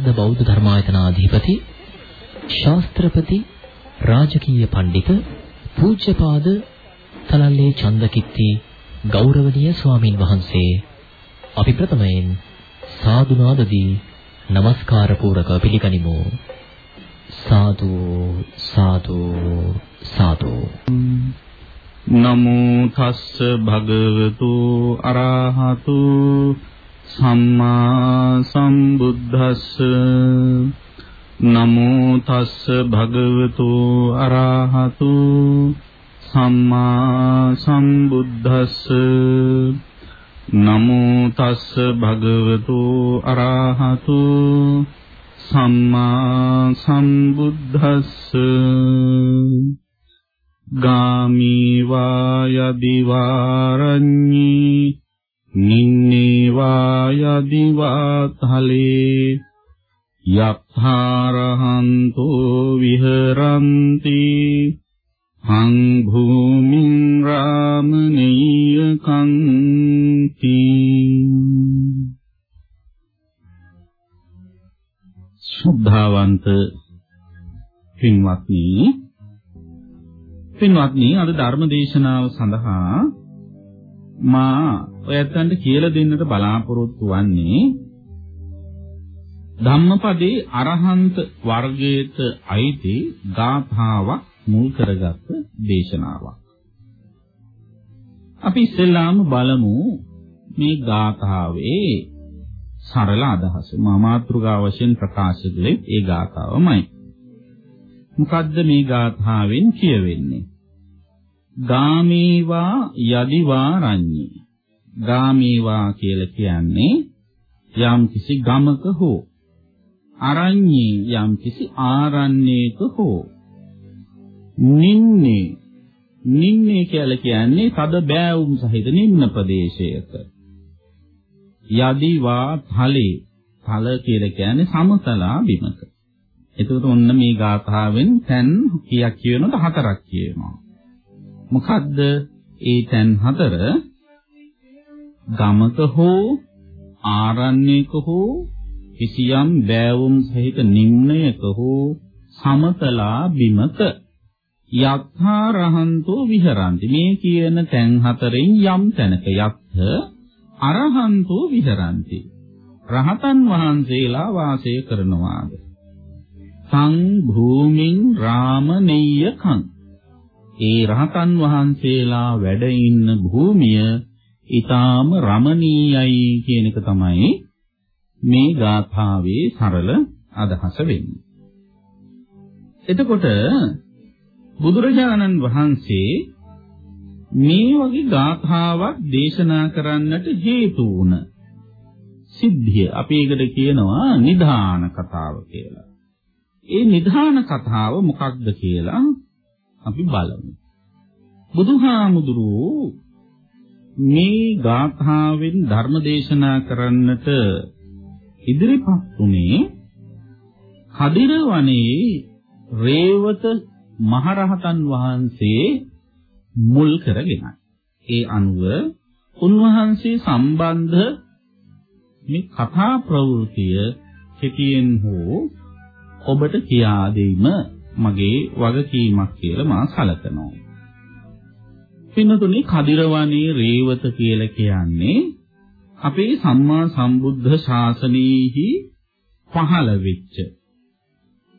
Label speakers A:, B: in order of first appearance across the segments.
A: ආරාධ බෞද්ධ ධර්මායතනාධිපති ශාස්ත්‍රපති රාජකීය පඬිත පූජ්‍යපාද තලල්ලේ චන්දකිත්ති ගෞරවනීය ස්වාමින් වහන්සේ. අපි ප්‍රථමයෙන් සාදු නාදදී নমස්කාර පූරක පිළිගනිමු. සාදු සාදු සාදු.
B: නමෝ තස්ස භගවතු අරහතු සම්මා සම්බුද්දස්ස නමෝ තස්ස භගවතු අරහතු සම්මා සම්බුද්දස්ස නමෝ තස්ස භගවතු අරහතු සම්මා සම්බුද්දස්ස ගාමී වායදිවාරඤ්ඤී නින්නේ වායදිවාතලේ යත්ථාරහන්තෝ විහරಂತಿ හං භූමින් රාමනීය කන්ති ශ්‍රද්ධාවන්ත පින්වත්නි පින්වත්නි අද ධර්ම දේශනාව සඳහා මා ඔයයන්ට කියලා දෙන්නට බලාපොරොත්තු වන්නේ ධම්මපදේ අරහන්ත වර්ගයට අයිති ගාථාවක් මුල් කරගත් දේශනාවක්. අපි ඉස්සෙල්ලාම බලමු මේ ගාථාවේ සරල අදහස. මා මාතෘකා වශයෙන් ප්‍රකාශ කළේ ඒ ගාථාවමයි. මොකද්ද මේ ගාථාවෙන් කියවෙන්නේ? ගාමීවා යදිවාරඤ්ඤේ. ගාමීවා කියලා කියන්නේ යම් කිසි ගමක හෝ අරඤ්ඤේ යම් කිසි ආරණ්‍යයක හෝ නින්නේ නින්නේ කියලා කියන්නේ තද බෑවුම් සහිත නිම්න ප්‍රදේශයක. යදිවා තලේ තල කියලා කියන්නේ සමතලා බිමක. එතකොට ඔන්න මේ ගාථාවෙන් තැන් කීයක් කියනවද හතරක් කියනවා. මොකද්ද? ඒ තැන් හතර. ගමක හෝ ආරණ්‍යයක හෝ කිසියම් බෑවුම් සහිත නිම්නයක හෝ සමතලා බිමක යත්හා රහන්තෝ විහරಂತಿ මේ කියන තැන් හතරෙන් යම් තැනක යත්හ අරහන්තෝ විහරಂತಿ රහතන් වහන්සේලා වාසය කරනවාද? සං භූමින් රාමනීයකං ඒ රහතන් වහන්සේලා වැඩ ඉන්න භූමිය ඊටාම රමණීයයි කියන එක තමයි මේ ගාථාවේ සරල අදහස වෙන්නේ. එතකොට බුදුරජාණන් වහන්සේ මේ වගේ ගාථාවක් දේශනා කරන්නට හේතු වුණ සිද්ධිය අපි ඒකට කියනවා නිධාන කතාව කියලා. ඒ නිධාන කතාව මොකක්ද කියලා අපි බලමු. බුදුහාමුදුරුවෝ මේ ගාථාවෙන් ධර්ම දේශනා කරන්නට ඉදිරිපත් උනේ කදිර වනයේ රේවත මහරහතන් වහන්සේ මුල් කරගෙනයි. ඒ අනුව උන්වහන්සේ සම්බන්ධ මේ කතා ප්‍රවෘතිය කෙටියෙන් හෝ ඔබට කියා දෙීම මගේ වගකීමක් කියලා මා සැලකනවා. පින්නතුනි කදිරවණේ රේවත කියලා කියන්නේ අපේ සම්මා සම්බුද්ධ ශාසනයෙහි පහළ වෙච්ච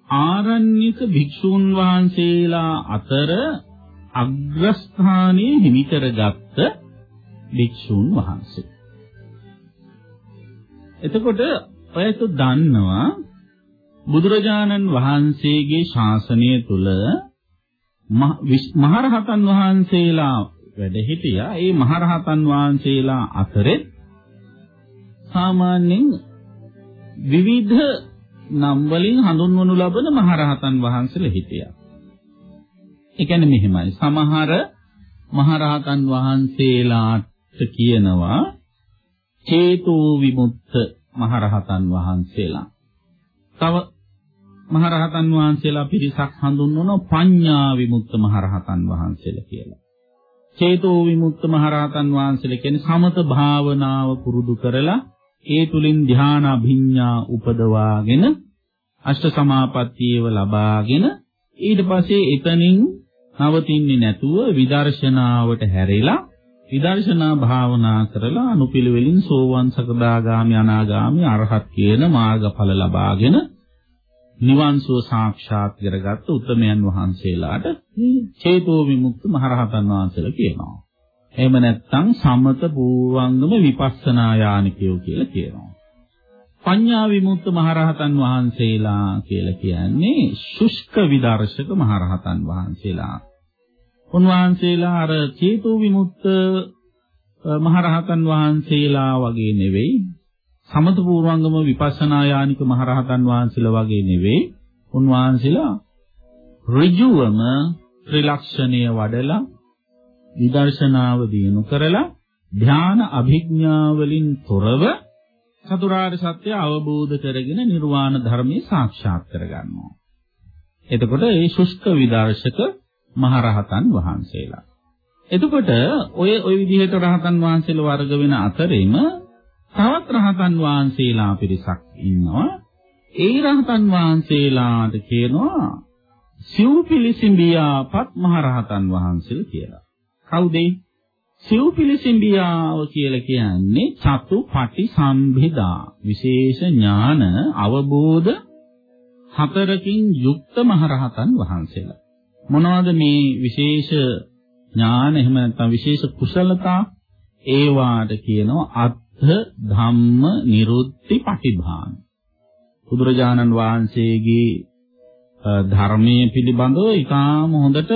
B: ආරණ්‍යක භික්ෂූන් වහන්සේලා අතර අග්‍රස්ථානයේ හිමි කරගත්ත භික්ෂූන් වහන්සේ. එතකොට ඔයත් දන්නවා බුදුරජාණන් වහන්සේගේ ශාසනය තුල මහරහතන් වහන්සේලා වැඩ සිටියා. ඒ මහරහතන් වහන්සේලා අතරේ සාමාන්‍යයෙන් විවිධ නම් වලින් හඳුන්වනු ලබන මහරහතන් වහන්සේලා හිටියා. ඒ කියන්නේ මෙහෙමයි. සමහර මහරහතන් වහන්සේලාට කියනවා චේතෝ විමුක්ත මහරහතන් වහන්සේලා. තව මහරහතන් වහන්සේලා පිරිසක් හඳුන්වනවා පඤ්ඤා විමුක්ත මහරහතන් වහන්සේලා කියලා. චේතෝ විමුක්ත මහරහතන් වහන්සේලා කියන්නේ සමත භාවනාව පුරුදු කරලා ඒ තුලින් ධ්‍යාන අභිඥා උපදවාගෙන අෂ්ට සමාපත්තියව ලබාගෙන ඊට පස්සේ එතනින් නවතින්නේ නැතුව විදර්ශනාවට හැරිලා විදර්ශනා භාවනා කරලා අනුපිළිවෙලින් සෝවන් සකදාගාමි අනාගාමි අරහත් කියන මාර්ගඵල ලබාගෙන නිවන් සුව සාක්ෂාත් කරගත්ත උත්තරමයන් වහන්සේලාට චේතෝ විමුක්ත මහරහතන් වහන්සේලා කියනවා. එහෙම නැත්නම් සමත පූර්වංගම විපස්සනා යානිකයෝ කියලා කියනවා. පඤ්ඤා විමුක්ත මහරහතන් වහන්සේලා කියලා කියන්නේ ශුෂ්ක විදර්ශක මහරහතන් වහන්සේලා. උන්වහන්සේලා අර චේතෝ විමුක්ත මහරහතන් වහන්සේලා වගේ නෙවෙයි සමත පූර්වංගම විපස්සනා යානික මහරහතන් වහන්සේලා වගේ නෙවෙයි උන්වහන්සේලා ඍජුවම ත්‍රිලක්ෂණය වඩලා විදර්ශනාව දිනු කරලා ධ්‍යාන අභිඥා වලින් තොරව චතුරාර්ය සත්‍ය අවබෝධ කරගෙන නිර්වාණ ධර්මයේ සාක්ෂාත් කරගන්නවා. එතකොට මේ ශුෂ්ක විදර්ශක මහරහතන් වහන්සේලා. එතකොට ඔය ඔය විදිහට රහතන් වහන්සේලා වර්ග වෙන අතරින්ම තවත් රහතන් වහන්සේලා පිරිසක් ඉන්නවා. ඒ රහතන් වහන්සේලාට කියනවා සිව්පිලිසිඹියාපත් මහරහතන් වහන්සේලා කියලා. කවුද? සිව්පිලිසිඹියාව කියලා කියන්නේ චතු පටි සම්භිදා විශේෂ ඥාන අවබෝධ හතරකින් යුක්ත මහරහතන් වහන්සේලා. මොනවද මේ විශේෂ ඥාන එහෙම නැත්නම් විශේෂ කුසලතා ඒවාට කියනවා අත්ථ ධම්ම නිරුත්ති පටිභාන. බුදුරජාණන් වහන්සේගේ ධර්මයේ පිළිබඳව ඊටාම හොඳට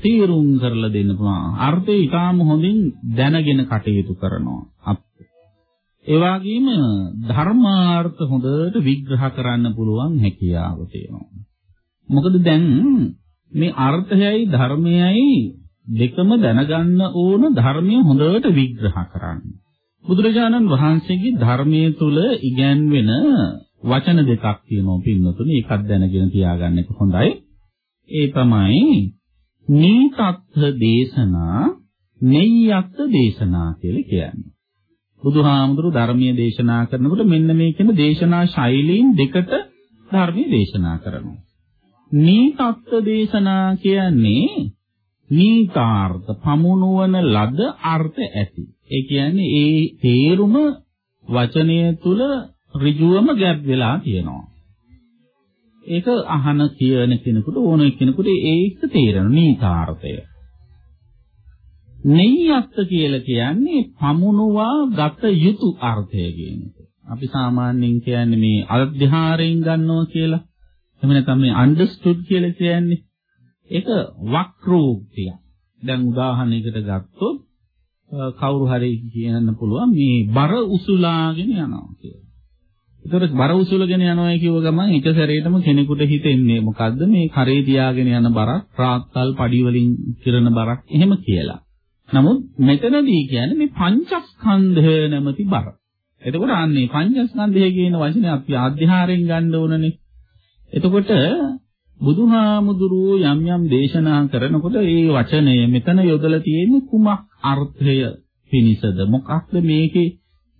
B: තීරුම් කරලා දෙන්න පුළුවන්. අර්ථය ඊටාම හොඳින් දැනගෙන කටයුතු කරනවා. ඒ වගේම ධර්මාර්ථ හොඳට විග්‍රහ කරන්න පුළුවන් හැකියාව තියෙනවා. මොකද දැන් මේ අර්ථයයි ධර්මයයි දෙකම දැනගන්න ඕන ධර්මය හොඳට විග්‍රහ කරන්න. බුදුරජාණන් වහන්සේගේ ධර්මයේ තුල ඉගැන්වෙන වචන දෙකක් තියෙනවා පින්නතුනි ඒකත් දැනගෙන තියාගන්න එක හොඳයි. ඒ තමයි නීතත්ථ දේශනා නෙය්‍යත්ථ දේශනා කියලා කියන්නේ. බුදුහාමුදුරු ධර්මයේ දේශනා කරනකොට මෙන්න මේ කියන දේශනා ශෛලීන් දෙකට ධර්මයේ දේශනා කරනවා. නීතත්ත්ව දේශනා කියන්නේ නීතාර්ථ පමුණුවන ලද අර්ථ ඇති. ඒ කියන්නේ ඒ තේරුම වචනය තුල ඍජුවම ගැබ් වෙලා තියෙනවා. ඒක අහන කියන කෙනෙකුට ඕන කෙනෙකුට ඒක තේරෙන නීතාර්ථය. නෙය්‍යත්ත කියලා කියන්නේ පමුණුවා ගත යුතු අර්ථය කියන එක. අපි සාමාන්‍යයෙන් කියන්නේ මේ අධ්‍යාරයෙන් ගන්නවා කියලා. එහෙම නැත්නම් මේ understood කියලා කියන්නේ ඒක වක්‍රෝක්තිය. දැන් උදාහරණයකට ගත්තොත් කවුරු හරි කියන්න පුළුවන් මේ බර උසුලාගෙන යනවා කියලා. ඒතකොට බර උසුලගෙන යනවා කියව ගමන් එක සැරේටම කෙනෙකුට හිතෙන්නේ මොකද්ද මේ කරේ තියාගෙන යන බරක් රාත්තල් පඩි වලින් කිරන බරක් එහෙම කියලා. නමුත් මෙතනදී කියන්නේ මේ පංචස්කන්ධය නැමැති බර. එතකොට අන්නේ පංචස්කන්ධය කියන වචනේ අපි ආධ්‍යාරයෙන් ගන්න ඕනනේ. එතකොට බුදුහාමුදුරුවෝ යම් යම් දේශනා කරනකොට ඒ වචනය මෙතන යොදලා තියෙන්නේ කුමක් අර්ථය පිණිසද මොකක්ද මේකේ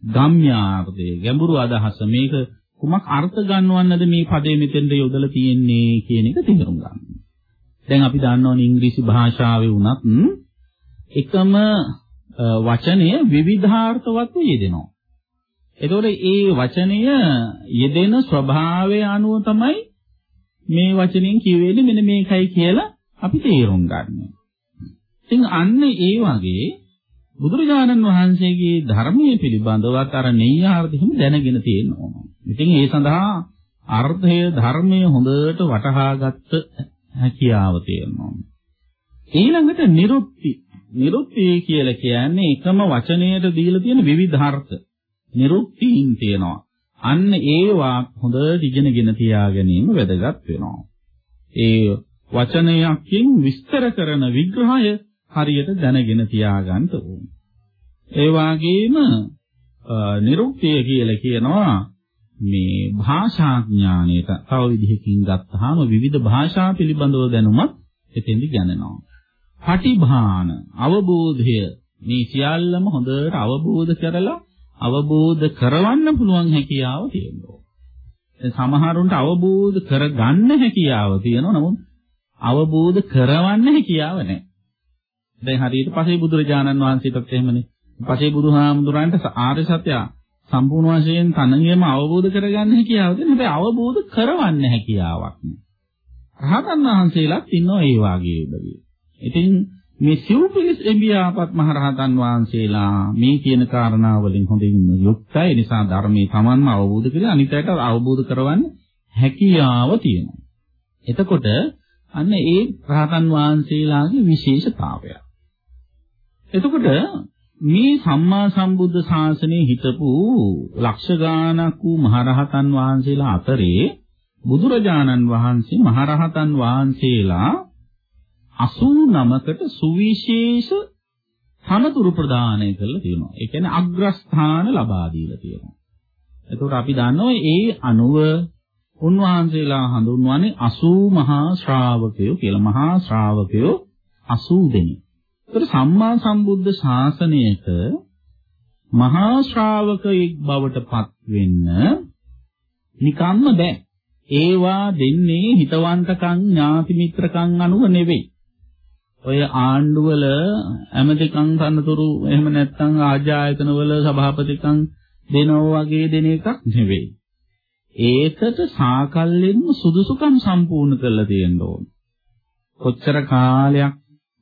B: ගම්‍යාර්ථය ගැඹුරු අදහස මේක කුමක් අර්ථ ගන්නවන්නද මේ පදේ මෙතෙන්ද යොදලා තියෙන්නේ කියන එක තේරුම් ගන්න. දැන් අපි දන්නවනේ ඉංග්‍රීසි භාෂාවේ වුණත් එකම වචනය විවිධාර්ථවත් යෙදෙනවා. එතකොට ඒ වචනය යෙදෙන ස්වභාවය අනුව තමයි මේ වචනෙන් කියවෙන්නේ මෙන්න මේකයි කියලා අපි තේරුම් ගන්නවා. ඉතින් අන්න ඒ වගේ බුදුරජාණන් වහන්සේගේ ධර්මයේ පිළිබඳවත් අර නෙය්‍යාර්ථෙම දැනගෙන තියෙන්න ඕන. ඉතින් ඒ සඳහා අර්ථය ධර්මය හොඳට වටහාගත්ත හැකියාව තියෙනවා. ඊළඟට නිරුක්ති. නිරුක්ති කියලා කියන්නේ එකම වචනයට දීලා තියෙන විවිධ අර්ථ. නිරුක්තියින් තියෙනවා. අන්න ඒවා හොඳට ඉගෙනගෙන තියා ගැනීම වැදගත් වෙනවා. ඒ වචනයකින් විස්තර කරන විග්‍රහය හරියට දැනගෙන තියාගන්න ඕනේ. ඒ වගේම නිරුක්තිය කියලා කියනවා මේ භාෂා ඥානයට තව විදිහකින් ගත්තාම විවිධ භාෂා පිළිබඳව දැනුමත් එතෙන්දි ගන්නනවා. පටිභාන අවබෝධය මේ සියල්ලම හොඳට අවබෝධ කරලා අවබෝධ කරවන්න පුළුවන් හැකියාව තියෙනවා. සමහරුන්ට අවබෝධ කරගන්න හැකියාව තියෙනවා නමුත් අවබෝධ කරවන්න හැකියාව නැහැ. දැන් හරියට පසේ බුදුරජාණන් වහන්සේටත් එහෙමනේ. පසේ බුදුහාමුදුරන්ට ආර්ය සත්‍ය සම්පූර්ණ වශයෙන් තනියම අවබෝධ කරගන්න හැකියාව තියෙන හැබැයි අවබෝධ කරවන්න හැකියාවක් නෑ. රහතන් වහන්සේලාත් ඉන්නවා ඒ වාගේ උදවිය. ඉතින් මේ සිව්පිලිස් එඹියාපත් මහරහතන් වහන්සේලා මේ කියන කාරණා වලින් හොඳින් යුක්තයි. ඒ නිසා ධර්මයේ Tamanම අවබෝධ කරලා අනිතයට අවබෝධ කරවන්න හැකියාව තියෙනවා. එතකොට අන්න ඒ රහතන් වහන්සේලාගේ විශේෂතාවය. එතකොට මේ සම්මා සම්බුද්ධ ශාසනයේ හිටපු ලක්ෂ ගාණක් වූ මහරහතන් වහන්සේලා අතරේ බුදුරජාණන් වහන්සේ මහරහතන් වහන්සේලා 89කට සුවිශේෂ තනතුරු ප්‍රදානය කරලා තියෙනවා. ඒ කියන්නේ අග්‍රස්ථාන ලබා දීලා තියෙනවා. එතකොට අපි දන්නවා ඒ අනුව උන්වහන්සේලා හඳුන්වන්නේ 80 මහා ශ්‍රාවකයෝ කියලා. මහා ශ්‍රාවකයෝ 80 දෙනෙක්. ඒතර සම්මා සම්බුද්ධ ශාසනයක මහා ශ්‍රාවකයෙක් බවට පත් වෙන්න නිකම්ම බෑ. ඒවා දෙන්නේ හිතවන්තකම් ඥාති මිත්‍රකම් අනුව නෙවෙයි. ඔය ආණ්ඩුවල ඇමතිකම් තනතුරු එහෙම නැත්නම් ආජායතනවල සභාපතිකම් දෙනවා වගේ දෙන එකක් නෙවෙයි. ඒකට සාකල්යෙන්ම සුදුසුකම් සම්පූර්ණ කරලා තියෙන්න ඕන. කොච්චර කාලයක්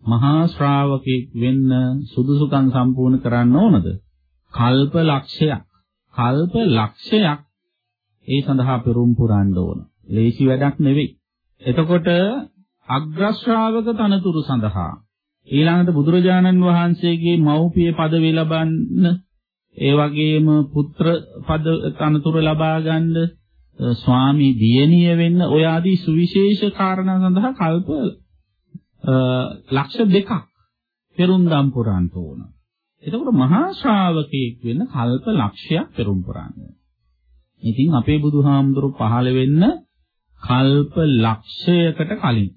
B: මහා ශ්‍රාවකෙක් වෙන්න සුදුසුකම් සම්පූර්ණ කරන්න ඕනද? කල්ප ලක්ෂයක්. කල්ප ලක්ෂයක් ඒ සඳහා පෙරම් පුරන්න ඕන. ලේසි වැඩක් නෙවෙයි. එතකොට අග්‍ර ශ්‍රාවක තනතුරු සඳහා ඊළඟට බුදුරජාණන් වහන්සේගේ මව්පිය পদවි ලබන්න ඒ වගේම පුත්‍ර පද තනතුරු ලබා ගන්න ස්වාමි දියණිය වෙන්න ඔය ආදී සුවිශේෂ කාරණා සඳහා කල්ප ලක්ෂ දෙකක් පෙරුම්දම් පුරන්න ඕන. එතකොට මහා ශ්‍රාවකයෙක් වෙන්න කල්ප ලක්ෂයක් පෙරුම් පුරන්න ඕන. ඉතින් අපේ බුදුහාමුදුරු පහළ වෙන්න කල්ප ලක්ෂයකට කලින්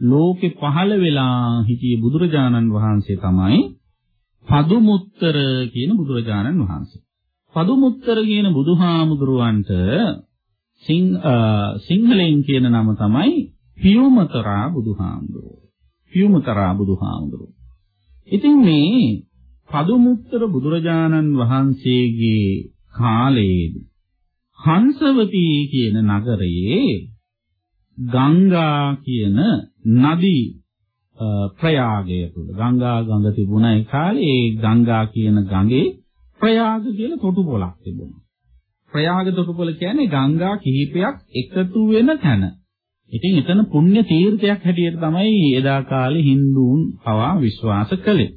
B: ලෝකෙ පහළ වෙලා හිටිය බුදුරජාණන් වහන්සේ තමයි පදුමුත්තර කියන බුදුරජාණන් වහන්සේ. පදුමුත්තර කියන බුදුහාමුදුරුවන්ට සිංහලෙන් කියන නම තමයි පියුමතරා බුදුහාමුදුරුවෝ. පියුමතරා බුදුහාමුදුරුවෝ. ඉතින් මේ පදුමුත්තර බුදුරජාණන් වහන්සේගේ කාලයේදී හංසවතී කියන නගරයේ ගංගා කියන නදී ප්‍රයාගය තුල ගංගා ගඟ තිබුණ ඒ කාලේ ඒ ගංගා කියන ගඟේ ප්‍රයාග කියලා තොටුපොළක් තිබුණා. ප්‍රයාග තොටුපොළ කියන්නේ ගංගා කිහිපයක් එකතු වෙන තැන. ඉතින් එතන පුණ්‍ය තීර්ථයක් හැටියට තමයි එදා කාලේ Hinduන් පවා විශ්වාස කළේ.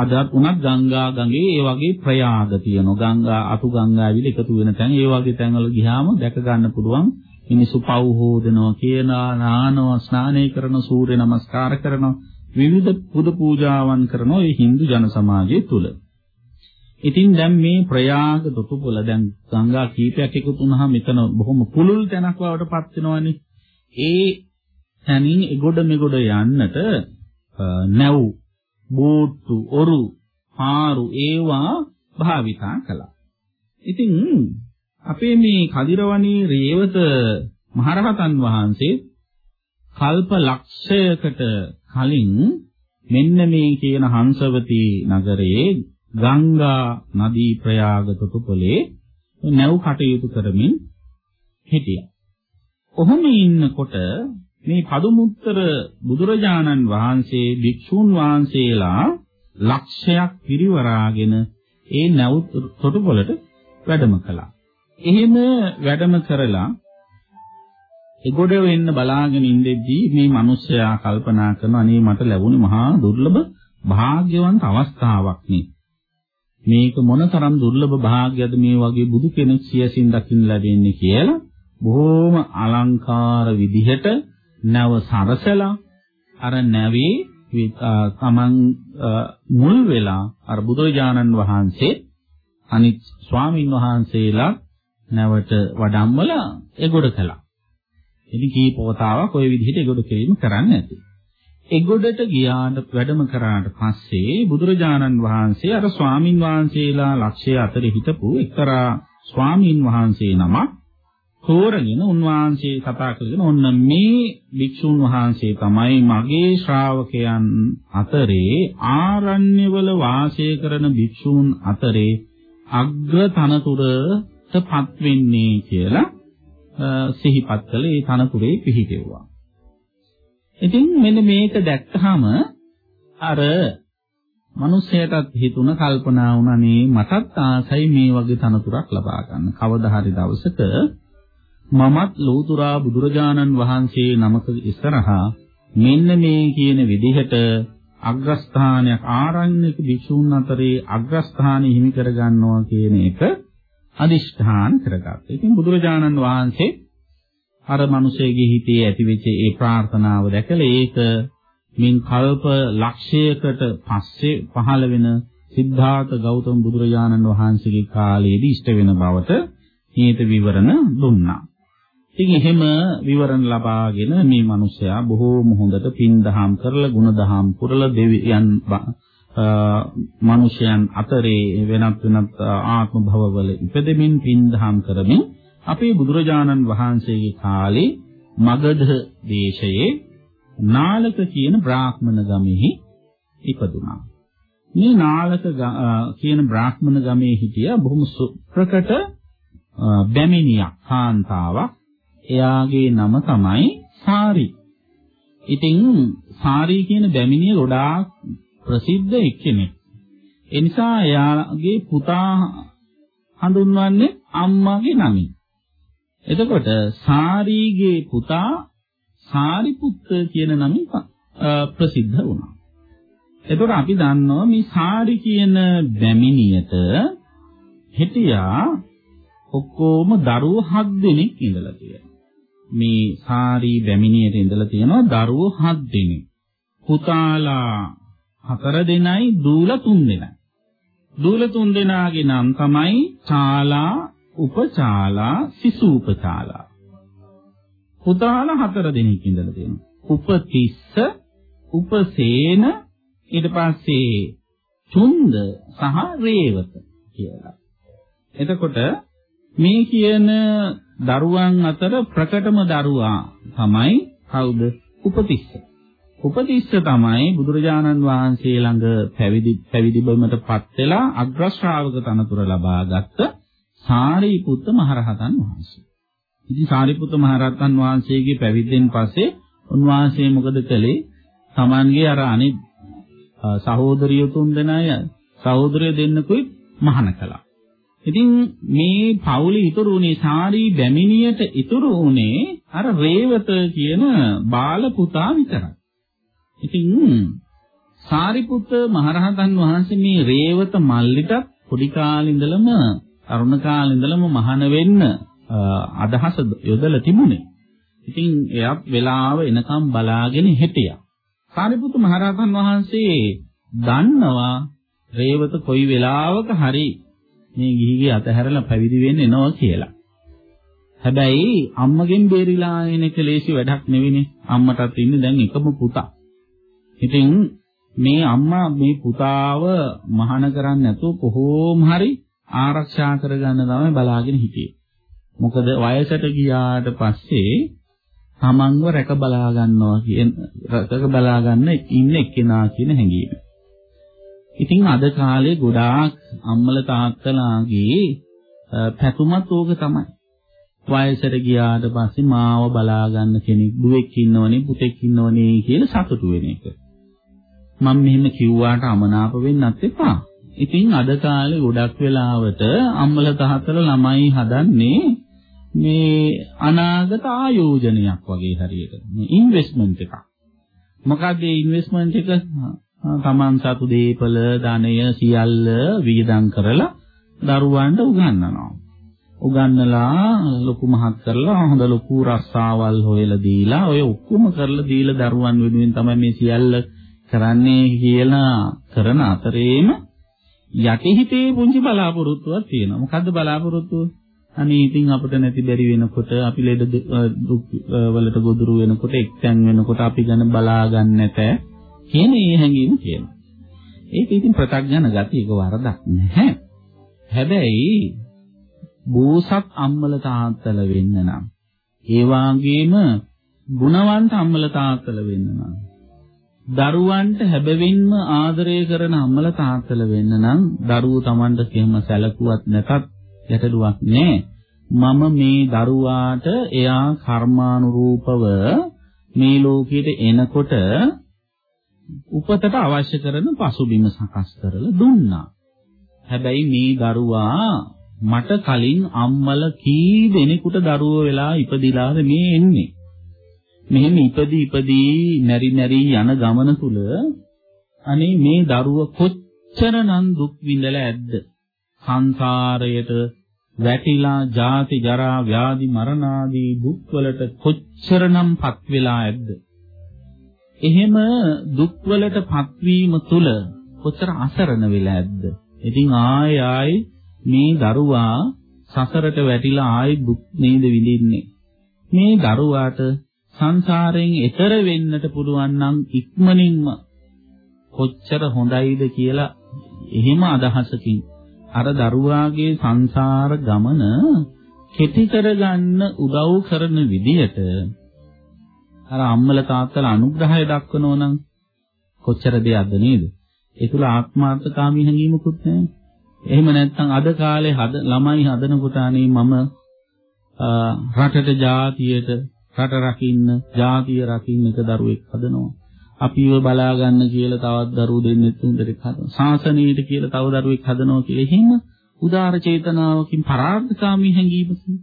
B: අදත් උනත් ගංගා ගඟේ ඒ වගේ ප්‍රයාග තියෙනවා. ගංගා අතු ගංගා ඇවිල්ලා එකතු වෙන තැන ඒ වගේ තැන්වල ගියාම දැක ගන්න පුළුවන් මිනිසු පව් හොදනවා කියනවා නානවා ස්නානය කරන සූර්ය නමස්කාර කරනවා විවිධ පුද පූජාවන් කරන ওই Hindu ජන සමාජය තුල. ඉතින් දැන් මේ ප්‍රයාග දොටුපොළ දැන් ගංගා කීපයක් එකතු වුණාම මෙතන බොහොම පුළුල් තැනක් වවට පත් වෙනවනේ. ඒ තැනින් එගොඩ මෙගොඩ යන්නට නැව් බෝට්ටු ඔරු පාරු ඒවා භාවිතා කළා. ඉතින් අපේ මේ කදිරවණී රේවත මහරහතන් වහන්සේ කල්ප ලක්ෂයකට කලින් මෙන්න මේ කියන හංසවතී නගරයේ ගංගා නදී ප්‍රයාග තොටුපළේ නැව් කටයුතු කරමින් හිටියා. කොහොම ඉන්නකොට මේ පදුමුත්තර බුදුරජාණන් වහන්සේ භික්ෂූන් වහන්සේලා ලක්ෂයක් පිරිවරාගෙන ඒ නැව් තොටුපළට වැඩම කළා. එහෙම වැඩම කරලා එගොඩ වෙන්න බලාගෙන ඉඳෙද්දී මේ මිනිස්සයා කල්පනා කරනවා අනේ මට ලැබුණේ මහා දුර්ලභ භාග්‍යවන්ත අවස්ථාවක් නේ. මේක මොනතරම් දුර්ලභ භාග්‍යද මේ වගේ බුදු කෙනෙක් සියසින් දකින්න ලැබෙන්නේ කියලා බොහොම අලංකාර විදිහට නැව සරසලා අර නැවේ තමන් මුල් වෙලා අර බුදුරජාණන් වහන්සේ අනිත් ස්වාමින් වහන්සේලා නැවට වඩම්මලා එගොඩ කළා. ඉතින් කීප වතාවක් ওই විදිහට එගොඩ කිරීම කරන්න ඇති. එගොඩට ගියාට වැඩම කරාට පස්සේ බුදුරජාණන් වහන්සේ අර ස්වාමින් වහන්සේලා ලක්ෂය අතර හිටපු එක්තරා ස්වාමින් වහන්සේ නමක් තෝරගෙන උන්වහන්සේ කතා කරගෙන ඔන්න මේ භික්ෂුන් වහන්සේ තමයි මගේ ශ්‍රාවකයන් අතරේ ආරණ්‍යවල වාසය කරන භික්ෂූන් අතරේ අග්‍ර තනතුරටපත් වෙන්නේ කියලා සිහිපත් කළේ ඒ තනතුරේ පිහිටෙව්වා. ඉතින් මෙන්න මේක දැක්කහම අර මිනිස්සයාටත් හිතුණ කල්පනා වුණානේ මටත් ආසයි මේ වගේ තනතුරක් ලබා ගන්න. කවදා හරි දවසක මමත් ලෝතුරා බුදුරජාණන් වහන්සේ නමක ඉස්සරහා මෙන්න මේ කියන විදිහට අග්‍රස්ථානයක් ආරණ්‍යක භික්ෂූන් අතරේ අග්‍රස්ථානෙ හිමි කර ගන්නවා කියන එක අදිෂ්ඨාන කරගත්තා. ඉතින් බුදුරජාණන් වහන්සේ අර මිනිසෙගේ හිතේ ඇතිවෙච්ච ඒ ප්‍රාර්ථනාව දැකලා ඒක මින් කල්ප ලක්ෂයකට පස්සේ පහළ වෙන සිද්ධාර්ථ ගෞතම බුදුරජාණන් වහන්සේගේ කාලයේදී ඉෂ්ට වෙන බවට නියත විවරණ දුන්නා. ඉතින් එහෙම විවරණ ලබාගෙන මේ මිනිසයා බොහෝම හොඳට පින් දහම් කරලා ගුණ දහම් පුරලා දෙවියන් මිනිසයන් අතරේ වෙනත් වෙනත් ආත්ම භවවල ඉපදෙමින් පින් දහම් කරමින් අපේ බුදුරජාණන් වහන්සේගේ කාලේ මගධ දේශයේ නාලක කියන බ්‍රාහ්මණ ගමෙහි ඉපදුනා. මේ නාලක කියන බ්‍රාහ්මණ ගමේ හිටිය බොහොම ප්‍රකට බැමිණියක් කාන්තාවක්. එයාගේ නම තමයි සාරි. ඉතින් සාරි කියන බැමිණිය ගොඩාක් ප්‍රසිද්ධ එක්කෙනෙක්. ඒ නිසා එයාගේ පුතා හඳුන්වන්නේ අම්මාගේ නමින්. එතකොට සාරීගේ පුතා සාරිපුත්ත කියන නමින් ප්‍රසිද්ධ වුණා. එතකොට අපි දන්නවා මේ සාරි කියන බැමිණියට හිටියා ඔක්කොම දරුවෝ හත් දෙනෙක් ඉඳලා තියෙනවා. මේ සාරි බැමිණියට ඉඳලා තියෙනවා දරුවෝ හත් දෙනෙක්. පුතාලා හතර දෙනයි දූල තුන් දෙනයි. දූල තුන් දෙනාගේ නම් තමයි චාලා උපචාලා සිසූපචාලා. පුතාලා හතර දෙනෙක් ඉඳලා තියෙනවා. උපතිස්ස උපසේන ඊට පස්සේ චුන්ද සහ රේවත කියලා. එතකොට මේ කියන දරුවන් අතර ප්‍රකටම දරුවා තමයි කවුද? උපතිස්ස. උපතිස්ස තමයි බුදුරජාණන් වහන්සේ ළඟ පැවිදි පැවිදි බවටපත් වෙලා අග්‍ර ශ්‍රාවක තනතුර ලබාගත්ත සාරිපුත්ත මහරහතන් වහන්සේ. ඉතින් සාරිපුත්ත මහරහතන් වහන්සේගේ පැවිද්දෙන් පස්සේ උන්වහන්සේ මොකද කළේ? Tamanගේ අර අනිත් සහෝදරිය තුන් දෙනාය සහෝදරය දෙන්නකුයි මහාන කළා. ඉතින් මේ පවුලේ ඉතුරු වුණේ සාරි බැමිණියට ඉතුරු වුණේ අර රේවත කියන බාල පුතා විතරයි. ඉතින් සාරිපුත්ත මහරහතන් වහන්සේ මේ රේවත මල්ලිට පොඩි කාලේ ඉඳලම තරුණ කාලේ ඉඳලම මහාන වෙන්න අදහස යොදලා තිබුණේ. ඉතින් එයත් වෙලාව එනකම් බලාගෙන හිටියා. සාරිපුත්තු මහරහතන් වහන්සේ දන්නවා රේවත කොයි වෙලාවක හරි මේ ගිහිගේ අතහැරලා පැවිදි වෙන්න එනවා කියලා. හැබැයි අම්මගෙන් බේරිලා එන එක ලේසි වැඩක් නෙවෙයිනේ. අම්මටත් ඉන්නේ දැන් එකම පුතා. ඉතින් මේ අම්මා මේ පුතාව මහාන කරන්නේ නැතුව කොහොම හරි ආරක්ෂා කරගන්න තමයි බලාගෙන හිටියේ. මොකද වයසට ගියාට පස්සේ තමන්ව රැක බලා ගන්නවා කියන රැක බලා ගන්න ඉන්න එක්කෙනා කියන හැඟීම. ඉතින් අද කාලේ ගොඩාක් අම්මල තාත්තලාගේ පැතුමත් ඕක තමයි. වයසට ගියාට පස්සේ මාව බලා ගන්න කෙනෙක් දුවෙක් ඉන්නවනේ පුතෙක් ඉන්නවනේ කියලා සතුටු වෙන එක. මම මෙහෙම කිව්වාට අමනාප වෙන්නත් එපා. ඉතින් අද කාලේ ගොඩක් වෙලාවට අම්මල තහතල ළමයි හදන්නේ මේ අනාගත ආයෝජනයක් වගේ හරියට. මේ ඉන්වෙස්ට්මන්ට් එකක්. මොකද මේ ඉන්වෙස්ට්මන්ට් එක තමන් සතු දීපල ධනය සියල්ල වියදම් කරලා දරුවන්ට උගන්වනවා. උගන්නලා ලොකු මහත් කරලා හොඳ ලොකු රස්සාවල් හොයලා දීලා ඔය ඔක්කොම කරලා දීලා දරුවන් වෙනුවෙන් තමයි මේ සියල්ල කරන්නේ කියලා කරන අතරේම යටිහිතේ පුංචි බලාපොරොත්තුවක් තියෙනවා. මොකද්ද බලාපොරොත්තුව? අනේ ඉතින් අපිට නැති බැරි වෙනකොට අපි ලෙඩ දුක් වලට ගොදුරු වෙනකොට එක්තැන් වෙනකොට අපි ගැන බලා ගන්න නැත කියන ඒ හැඟීම කියනවා. ඒක ඉතින් ප්‍රත්‍යඥ ගති ඒක වරදක් නැහැ. හැබැයි බෝසත් අම්මල තාත්තල වෙන්න නම් ඒ වාගේම ගුණවන්ත අම්මල තාත්තල වෙන්න නම් දරුවන්ට හැබැවින්ම ආදරය කරන අම්මල තාත්තල වෙන්න නම් දරුවෝ Tamanට කියෙම සැලකුවත් නැතත් ගැටලුවක් නෑ. මම මේ දරුවාට එයා කර්මානුරූපව මේ ලෝකයට එනකොට උපතට අවශ්‍ය කරන පසුබිම සකස් කරලා දුන්නා. හැබැයි මේ දරුවා මට කලින් අම්මල කී දෙනෙකුට දරුවෝ වෙලා ඉපදිලාද මේ එන්නේ. මෙහෙම ඉපදි ඉපදී නැරි නැරි යන ගමන තුල අනේ මේ දරුව කොච්චරනම් දුක් විඳලා ඇද්ද? සංසාරයට වැටිලා ජාති ජරා ව්‍යාධි මරණ ආදී දුක් වලට කොච්චරනම් පත් වෙලා ඇද්ද? එහෙම දුක් වලට පත්වීම තුල කොච්චර අසරණ වෙලා ඇද්ද? ඉතින් ආයෙ ආයෙ මේ දරුවා සසරට වැටිලා ආයෙ දුක් නේද විඳින්නේ. මේ දරුවාට සංසාරයෙන් එතර වෙන්නට පුළුවන් නම් ඉක්මනින්ම කොච්චර හොඳයිද කියලා එහෙම අදහසකින් අර දරුවාගේ සංසාර ගමන කෙටි කරගන්න උදව් කරන විදියට අර අම්මල තාත්තලා අනුග්‍රහය දක්වනෝ නම් කොච්චර දෙයක්ද නේද? ඒ තුල ආත්මාර්ථකාමී හැඟීමකුත් නැහැ. එහෙම නැත්නම් අද කාලේ හද ළමයි හදනකොට අනේ මම රටට ජාතියට රට රකින්න ජාතිය රකින්න එක දරුවෙක් හදනවා. අපිව බලා ගන්න කියලා තවත් දරුවෝ දෙන්නෙක් තුන්දෙනෙක් හදනවා. ශාසනීයට කියලා තව දරුවෙක් හදනවා කියලා එහෙම උදාර චේතනාවකින් පරාර්ථකාමී හැඟීමකින්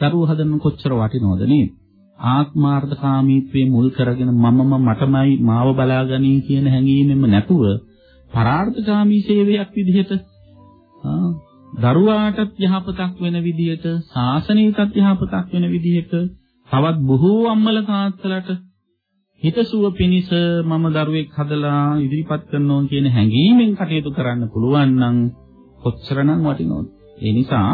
B: දරුවෝ හදන කොච්චර වටිනවද නේද? ආත්මාර්ථකාමීත්වයේ මුල් කරගෙන මමම මටමයි මාව බලාගනී කියන හැඟීමෙම නැතුව පරාර්ථකාමී සේවයක් විදිහට දරුවාටත් යහපතක් වෙන විදිහට ශාසනයටත් යහපතක් වෙන විදිහට තවත් බොහෝ අම්මල තාත්තලට හිතසුව පිණිස මම දරුවෙක් හදලා ඉදිරිපත් කරනවා කියන හැඟීමෙන් කටයුතු කරන්න පුළුවන් නම් කොච්චරනම් වටිනවද? ඒ නිසා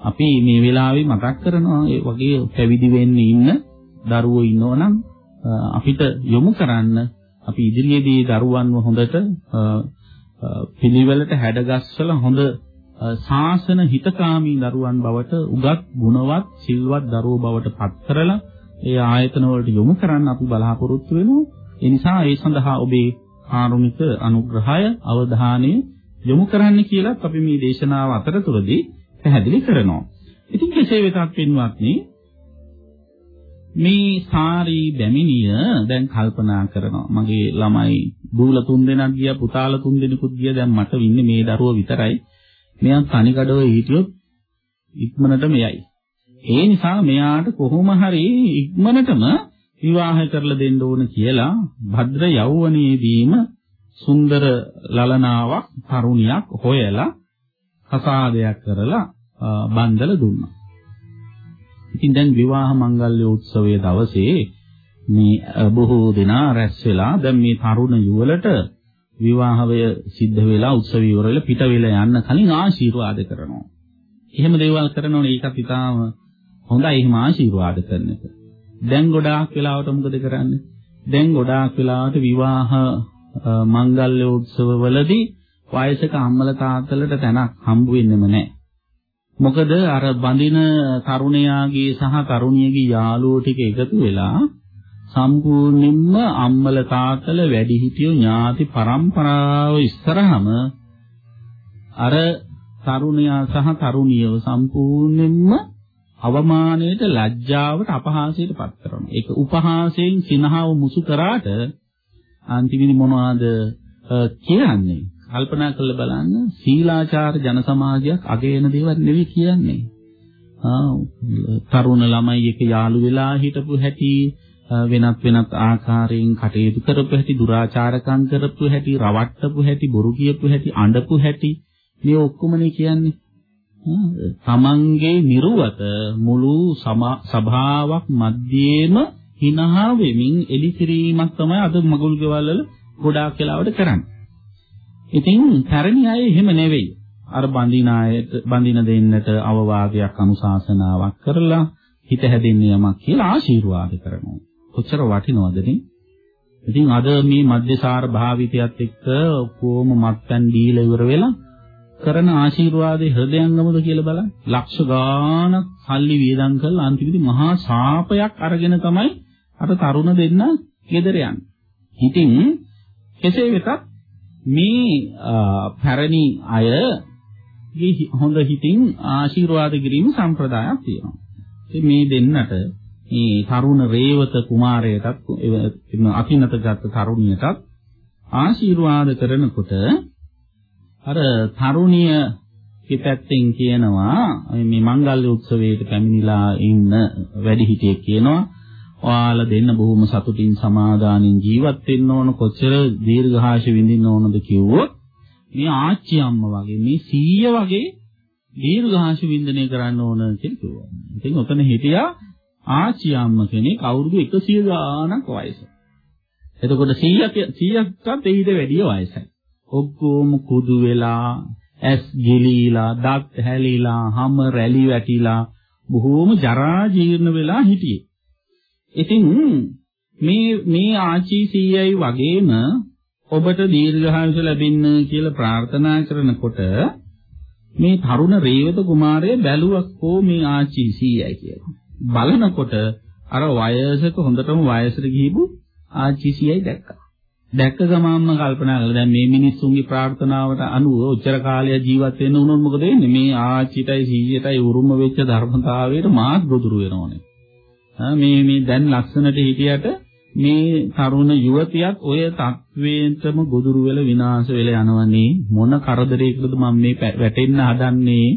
B: අපි මේ වෙලාවේ මතක් කරනවා ඒ වගේ පැවිදි වෙන්න ඉන්න දරුවෝ ඉන්නවනම් අපිට යොමු කරන්න අපි ඉදිරියේදී දරුවන්ව හොඳට පිළිවෙලට හැඩගස්සලා හොඳ ශාසන හිතකාමී දරුවන් බවට උගත් ගුණවත් සිල්වත් දරුවෝ බවට පත් කරලා ඒ ආයතන වලට යොමු කරන්න අපි බලාපොරොත්තු වෙනවා. ඒ නිසා ඒ සඳහා ඔබේ කාරුණික අනුග්‍රහය අවධානය යොමු කරන්න කියලා අපි මේ දේශනාව අතරතුරදී පැහැදිලි කරනවා. ඉතින් කෙසේ වෙතත් පින්වත්නි මේ සාරි බැමිණිය දැන් කල්පනා කරනවා මගේ ළමයි දූල තුන් දෙනෙක් ගියා පුතාල තුන් දෙනෙකුත් ගියා දැන් මට ඉන්නේ මේ දරුවෝ විතරයි මෙයා තනිකඩව හිටියොත් ඉක්මනට මෙයයි ඒ නිසා මෙයාට කොහොම හරි ඉක්මනටම විවාහ කරලා දෙන්න ඕන කියලා භද්‍ර යෞවනයේදීම සුන්දර ලලනාවක් තරුණියක් හොයලා කසාදයක් කරලා බන්දලා දුන්නා. ඉතින් දැන් විවාහ මංගල්‍ය උත්සවයේ දවසේ මේ බොහෝ දෙනා රැස් වෙලා දැන් මේ තරුණ යුවලට විවාහය සිද්ධ වෙලා උත්සවය ඉවර වෙලා පිට වෙලා යන්න කලින් ආශිර්වාද කරනවා. එහෙම දේවල් කරනෝනේ ඒකත් ඉතාම හොඳයි එහෙම ආශිර්වාද කරන එක. දැන් ගොඩාක් වෙලාවට මොකද කරන්නේ? දැන් ගොඩාක් වෙලාවට විවාහ මංගල්‍ය උත්සව වලදී වයසක අම්මල තාත්තලට තැනක් හම්බ වෙන්නෙම නැහැ. මොකද අර බඳින තරුණයාගේ සහ තරුණියගේ යාළුවෝ ටික එකතු වෙලා සම්පූර්ණයෙන්ම අම්මල තාත්තල වැඩිහිටියෝ ඥාති පරම්පරාව ඉස්සරහම අර තරුණයා සහ තරුණියව සම්පූර්ණයෙන්ම අවමානයට ලැජ්ජාවට අපහාසයට පත් කරනවා. ඒක උපහාසයෙන් සිනහව මුසු කරාට අන්තිමේදී මොනවද කියන්නේ? කල්පනා කරලා බලන්න සීලාචාර ජන සමාජයක් අගයන දේවල් නෙවෙයි කියන්නේ. ආ තරුණ ළමයි එක යාළු වෙලා හිටපු හැටි වෙනත් වෙනත් ආකාරයෙන් කටයුතු කරපු හැටි දුරාචාරකම් කරපු හැටි රවට්ටපු හැටි බොරු කියපු හැටි අඬපු හැටි මේ ඔක්කොමනේ කියන්නේ. තමන්ගේ නිර්වත මුළු සභාවක් මැදේම හිනහා වෙමින් එලිකිරීමක් තමයි අද මගුල් ගෙවල් වල ගොඩාක් වෙලාවට කරන්නේ. ඉතින් පැරණි අය එහෙම නෙවෙයි. අර බඳින අයට බඳින දෙන්නට අවවාදයක් අනුශාසනාවක් කරලා හිත හැදෙන්න යමක් කියලා ආශිර්වාද කරනවා. කොච්චර වටිනවද නේ? ඉතින් අද මේ මධ්‍යසාර භාවිතයත් එක්ක කොහොම මත්පැන් දීලා ඉවර වෙලා කරන ආශිර්වාදේ හෘදයංගමද කියලා බලන්න. ලක්ෂ ගාණක් සල්ලි වියදම් කරලා අන්තිමේදී මහා ශාපයක් අරගෙන තමයි අර තරුණ දෙන්න ගෙදර යන්නේ. ඉතින් කෙසේ වෙතත් මේ පැරණි අයගේ හොඳ හිතින් ආශිර්වාද කිරීම සම්ප්‍රදායක් තියෙනවා. ඉතින් මේ දෙන්නට මේ තරුණ රේවත කුමාරයටත් අකිනතගත තරුණියටත් ආශිර්වාද කරනකොට අර තරුණියගේ පැත්තෙන් කියනවා මේ මංගල්‍ය උත්සවයට පැමිණිලා ඉන්න වැඩිහිටියෙක් කියනවා ඔයාලා දෙන්න බොහොම සතුටින් සමාදානින් ජීවත් වෙන්න ඕන කොච්චර දීර්ඝාෂ විඳින්න ඕනද කිව්වොත් මේ ආච්චි අම්මා වගේ මේ සීය වගේ දීර්ඝාෂ වින්දනය කරන්න ඕන කියලා කිව්වා. ඉතින් ඔතන හිටියා ආච්චි අම්මා කෙනෙක් අවුරුදු 100 ගාණක් වයස. එතකොට 100ක් 100ක්වත් ඊට වැඩිය වයසයි. ඔක්කොම කුදු වෙලා, ඇස් ගිලීලා, දත් හැලිලා, හම රැලි වැටිලා බොහෝම ජරා ජීර්ණ වෙලා හිටියේ. ඉතින් මේ මේ ආච්චි සීයයි වගේම ඔබට දීර්ඝායුෂ ලැබෙන්න කියලා ප්‍රාර්ථනා කරනකොට මේ තරුණ රේවත කුමාරය බැලුවක් හෝ මේ ආච්චි සීයයි කියලා. බලනකොට අර වයසක හොඳටම වයසට ගිහිපු ආච්චි සීයයි දැක්කා. දැක්ක ගමන්ම කල්පනා කළා දැන් මේ මිනිස්සුන්ගේ ප්‍රාර්ථනාවට අනුව උච්චර කාලයක් ජීවත් වෙන්න උනොත් මොකද වෙන්නේ? මේ ආච්චිටයි සීයටයි උරුම වෙච්ච ධර්මතාවයට මාත් ගොදුරු වෙනෝනේ. මේ මේ දැන් ලක්ෂණට හිටියට මේ තරුණ යුවතියක් ඔය තත්වේන්තම ගොදුරු වෙලා විනාශ වෙලා යනවනේ මොන කරදරයකටද මම මේ වැටෙන්න හදන්නේ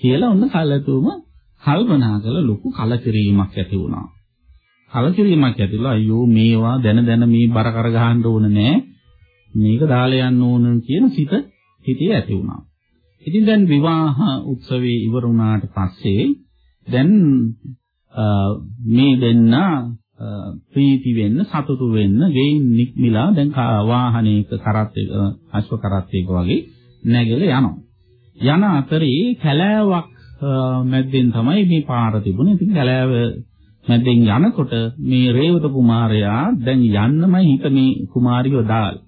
B: කියලා ඔන්න කලතුම කල්පනා කළ ලොකු කලකිරීමක් ඇති වුණා. කලකිරීමක් ඇතිලා අයියෝ මේවා දැන දැන මේ බර කර ගහන්න ඕන නෑ මේක දාලා යන්න ඕන කියන සිත හිතේ ඇති වුණා. ඉතින් දැන් විවාහ උත්සවේ ඉවර වුණාට පස්සේ දැන් මේ දෙන්න ප්‍රීති වෙන්න සතුටු වෙන්න ගෙයින් නික්මිලා දැන් වාහනයක කරත් අශ්ව කරත්තයක වගේ නැගලා යනවා. යන අතරේ කැලෑවක් මැද්දෙන් තමයි මේ පාර තිබුණේ. ඉතින් කැලෑව මැද්දෙන් යනකොට මේ රේවත කුමාරයා දැන් යන්නමයි හිත මේ කුමාරියව දාලා.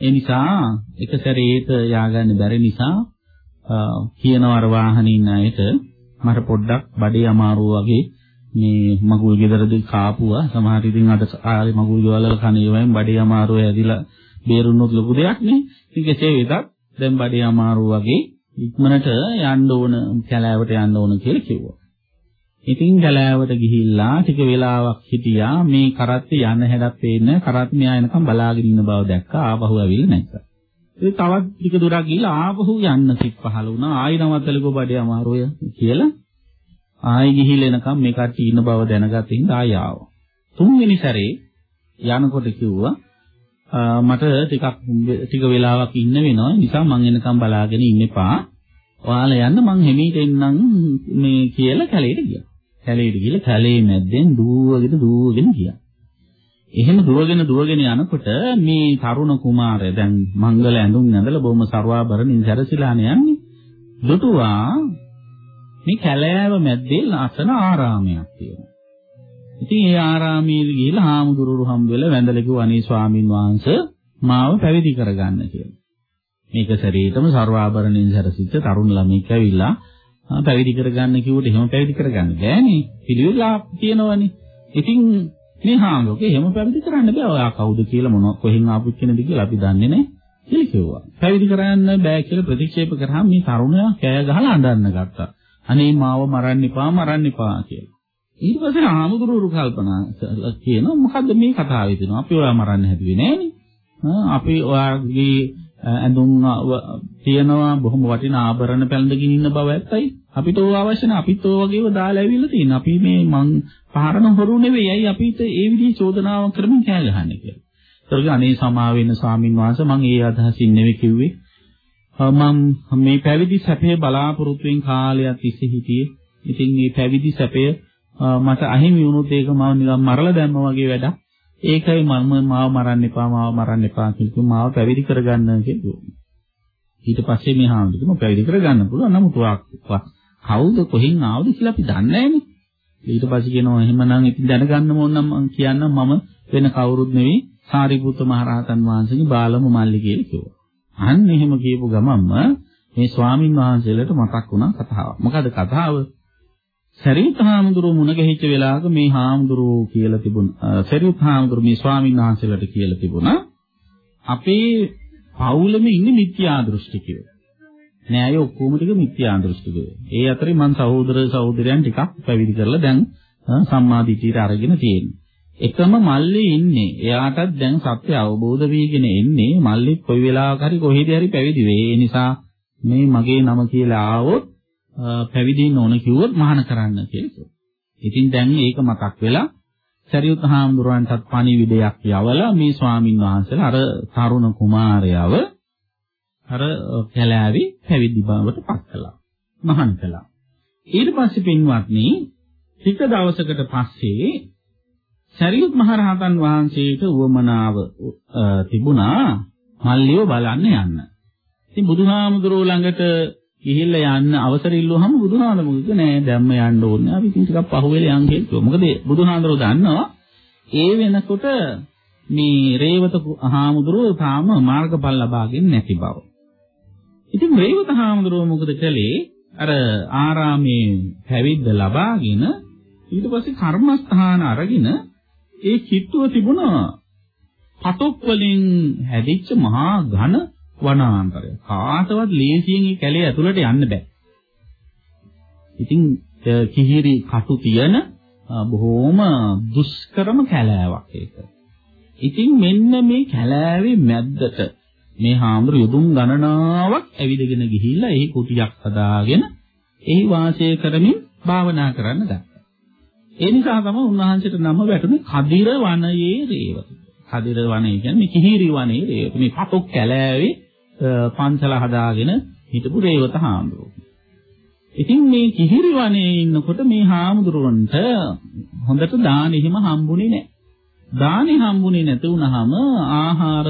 B: ඒ නිසා එක සැරේට ය아가න්න බැරි නිසා කියනවර වාහනේ ඉන්න අයට මට පොඩ්ඩක් බඩේ අමාරුව වගේ මේ මගුල් ගෙදරදී කාපුවා සමහර ඉතින් අද ආයේ මගුල් ගෙවල් වල කණ ඒවායින් බඩේ අමාරුව ඇදිලා බේරුණොත් ලොකු දෙයක් නේ. ඉතින් කෙසේ වෙතත් දැන් බඩේ අමාරුව වගේ ඉක්මනට යන්න ඕන කැලෑවට යන්න ඕන කියලා කිව්වා. ඉතින් කැලෑවට ගිහිල්ලා ටික වෙලාවක් හිටියා මේ කරත්තේ යන හැඩක් පේන්න කරත් මෙයා එනකම් බලාගෙන ඉන්න බව දැක්කා ආපහු ඇවිල්ලා නැග්ගා. ඉතින් තවත් ටික දුරක් ගිහිල්ලා ආපහු යන්න සිත් පහළ වුණා ආයි නවත්තලකෝ බඩේ අමාරුය කියලා ආයි ගිහිල්ලා එනකම් මේ කට්ටිය ඉන්න බව දැනගත්ත හින්දා ආයි ආවා. තුන්වෙනි සැරේ යනකොට කිව්වා මට ටිකක් ටික වෙලාවක් ඉන්න වෙනවා නිසා මං එනකම් බලාගෙන ඉන්න එපා. ඔයාලා යන්න මං හිමීට එන්නම් මේ කියලා කැලේට ගියා. කැලේට ගිහලා කැලේ මැද්දෙන් දුවගෙන දුවගෙන ගියා. එහෙම දුවගෙන දුවගෙන යනකොට මේ තරුණ කුමාරය දැන් මංගල ඇඳුම් ඇඳලා බොහොම සර්වාභරණින් සැරසිලානේ යන්නේ. දුටුවා මේ කැලෑව මැද්දේ ලස්සන ආරාමයක් තියෙනවා. ඉතින් ඒ ආරාමයේ ගිහිල්ලා හාමුදුරුවෝ හම් වෙලා වැඳලා කිව්වා අනේ ස්වාමින් වහන්සේ මාව පැවිදි කරගන්න කියලා. මේක සරීරටම ਸਰවාභරණයෙන් සැරසිච්ච තරුණ ළමෙක් ඇවිල්ලා පැවිදි කරගන්න කිව්වට එහෙම පැවිදි කරගන්න බෑනේ. පිළිවෙලා තියෙනවනේ. ඉතින් මේ හාමුදුරුවෝ එහෙම පැවිදි කරන්න බෑ. ඔයා කවුද කියලා මොන කොහෙන් ආපු කෙනෙක්ද කියලා අපි දන්නේ නැහැ. කියලා කිව්වා. පැවිදි කරන්න බෑ කියලා ප්‍රතික්ෂේප කරාම මේ තරුණයා කෑ ගහලා අඬන්න ගත්තා. අනේ මාව මරන්න එපා මරන්න එපා කියලා. ඊට පස්සේ ආමුදුරු කල්පනා කියනවා මොකද්ද මේ කතාවේ තියෙනවා අපි ඔයා මරන්න හැදුවේ නෑනේ. අපි ඔයාගේ ඇඳුම් තියනවා බොහොම වටිනා ආභරණ පැළඳගෙන ඉන්න බව ඇත්තයි. අපිට ඕව අවශ්‍ය නැහැ. අපිත් ඕව වගේව දාලා ඇවිල්ලා තියෙනවා. අපි මේ මං පහරන හොරු නෙවෙයි. අයි අපිට ඒ විදිහේ චෝදනාවක් කරමින් කෑ ගහන්නේ කියලා. ඒතරගේ අනේ සමා වෙන ස්වාමින් වහන්සේ මං ඒ අදහසින් නෙවෙයි කිව්වේ. මම මේ පැවිදි සැපේ බලාපොරොත්තුෙන් කාලයක් තිස්සේ හිටියේ. ඉතින් මේ පැවිදි සැපය මට අහිමි වුණොත් ඒක මම නිකන් මරලා දැම්මා වගේ වැඩක්. ඒකයි මම මාව මරන්න එපා මාව මරන්න එපා කියලා මාව පැවිදි කරගන්න කියලා. ඊට පස්සේ මේ හාමුදුරුවෝ පැවිදි කරගන්න පුළුවන්. නමුත් කවුද කොහෙන් ආවද කියලා අපි දන්නේ නැහැනේ. ඊට පස්සේ කියනවා එහෙමනම් ඉතින් දැනගන්න ඕන නම් මම කියන්නම් මම වෙන කවුරුත් නෙවෙයි සාරිපුත්ත මහරහතන් වහන්සේගේ බාලම මල්ලි කියලා කිව්වා. අන්න එහෙම කියපු ගමන්ම මේ ස්වාමින් වහන්සේලාට මතක් වුණා කතාව. මොකද කතාව? සරියුත් හාමුදුරුවෝ මුණ ගැහිච්ච වෙලාවක මේ හාමුදුරුවෝ කියලා තිබුණා. සරියුත් හාමුදුරුවෝ මේ ස්වාමින් වහන්සේලාට කියලා තිබුණා අපේ පවුලෙම ඉන්නේ මිත්‍යා දෘෂ්ටිකයෝ. නෑ අය ඔක්කොම ටික මිත්‍යා දෘෂ්ටිකයෝ. ඒ අතරේ මං සහෝදර සහෝදරයන් ටිකක් පැවිදි කරලා දැන් සම්මාදිටියට අරගෙන තියෙනවා. එකම මල්ලේ ඉන්නේ. එයාටත් දැන් සත්‍ය අවබෝධ වීගෙන එන්නේ. මල්ලෙත් කොයි වෙලාවක හරි කොහෙද හරි පැවිදි වෙයි. ඒ නිසා මේ මගේ නම කියලා ආවොත් පැවිදින්න ඕන කිව්වොත් මහාන කරන්න කියලා. ඉතින් දැන් ඒක මතක් වෙලා සරියුත් හාමුදුරන්ටත් පණිවිඩයක් යවලා මේ ස්වාමින් වහන්සේලා අර තරුණ කුමාරයව අර කැලෑවේ පැවිදි බවට පත් කළා. මහාන කළා. ඊට පස්සේ පින්වත්නි ටික දවසකට පස්සේ සරියුත් මහරහතන් වහන්සේට උවමනාව තිබුණා මල්ලියව බලන්න යන්න. ඉතින් බුදුහාමුදුරුවෝ ළඟට ගිහිල්ලා යන්න අවසර ඉල්ලුවාම බුදුහාමුදුරුවෝ නෑ දැම්ම යන්න ඕනේ. අපි ඉතින් ටිකක් පහුවෙලා යන් කියලා. මොකද බුදුහාමුදුරුවෝ දන්නවා ඒ වෙනකොට මේ රේවත හාමුදුරුවෝ තාම මාර්ගඵල ලබාගෙන නැති බව. ඉතින් රේවත හාමුදුරුවෝ මොකද කළේ? අර ආරාමේ පැවිද්ද ලබාගෙන ඊට පස්සේ කර්මස්ථාන අරගෙන ඒ කිට්ටුව තිබුණ පතොක් වලින් හැදිච්ච මහා ඝන වනාන්තරය. කාටවත් ලේසියෙන් මේ කැලේ ඇතුළට යන්න බෑ. ඉතින් කිහිරි කටු තියෙන බොහෝම දුෂ්කරම කැලෑවක් ඒක. ඉතින් මෙන්න මේ කැලෑවේ මැද්දට මේ හාමුදුරු යොදුන් ගණනාවක් ඇවිදගෙන ගිහිල්ලා එහි කුටියක් හදාගෙන එහි වාසය කරමින් භාවනා කරන්න ගත්තා. ඒ නිසා තමයි උන්වහන්සේට නම වැටුනේ කදිර වනයේ රේවත. කදිර වනය කියන්නේ කිහිරි වනයේ රේවත. මේ පතොක් කැලෑවේ පන්සල හදාගෙන හිටපු රේවත හාමුදුරුවෝ. ඉතින් මේ කිහිරි වනයේ ඉන්නකොට මේ හාමුදුරුවන්ට හොඳට දානෙ හිම හම්බුනේ නැහැ. දානෙ හම්බුනේ නැති වුනහම ආහාර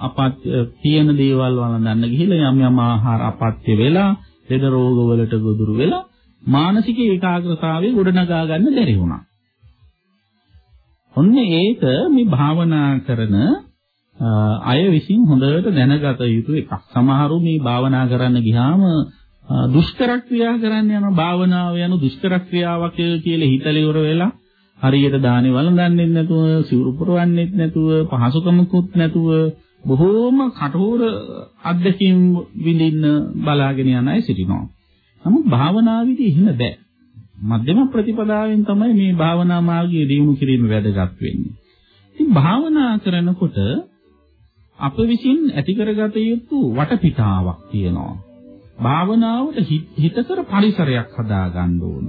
B: අපත්‍ය තියෙන දේවල් වළඳන්න ගිහිල්ලා යම් යම් ආහාර අපත්‍ය වෙලා ලෙඩ රෝග වලට ගොදුරු වෙලා මානසික ඒකාග්‍රතාවය ගොඩනගා ගන්න බැරි වුණා. ඔන්න ඒක මේ භාවනා කරන අය විසින් හොඳට දැනගත යුතු එකක්. සමහරු මේ භාවනා කරන්න ගියාම දුෂ්කර ක්‍රියා කරන්න යන භාවනාව යන දුෂ්කර ක්‍රියාවක් කියලා හිතලා ඉවර වෙලා හරියට දානේ වළඳන්නේ නැතුව, සිවුරු පුරවන්නේ නැතුව, පහසුකමකුත් නැතුව බොහෝම කටෝර අධ්‍යක්ීම් විඳින්න බලාගෙන යන අය සිටිනවා. නමුත් භාවනාවේදී එහෙම බෑ. මධ්‍යම ප්‍රතිපදාවෙන් තමයි මේ භාවනා මාර්ගය දියුණු කිරීම වැදගත් වෙන්නේ. ඉතින් භාවනා කරනකොට අප විසින් ඇති කරගත යුතු වටපිටාවක් තියෙනවා. භාවනාවට හිතකර පරිසරයක් හදා ගන්න ඕන.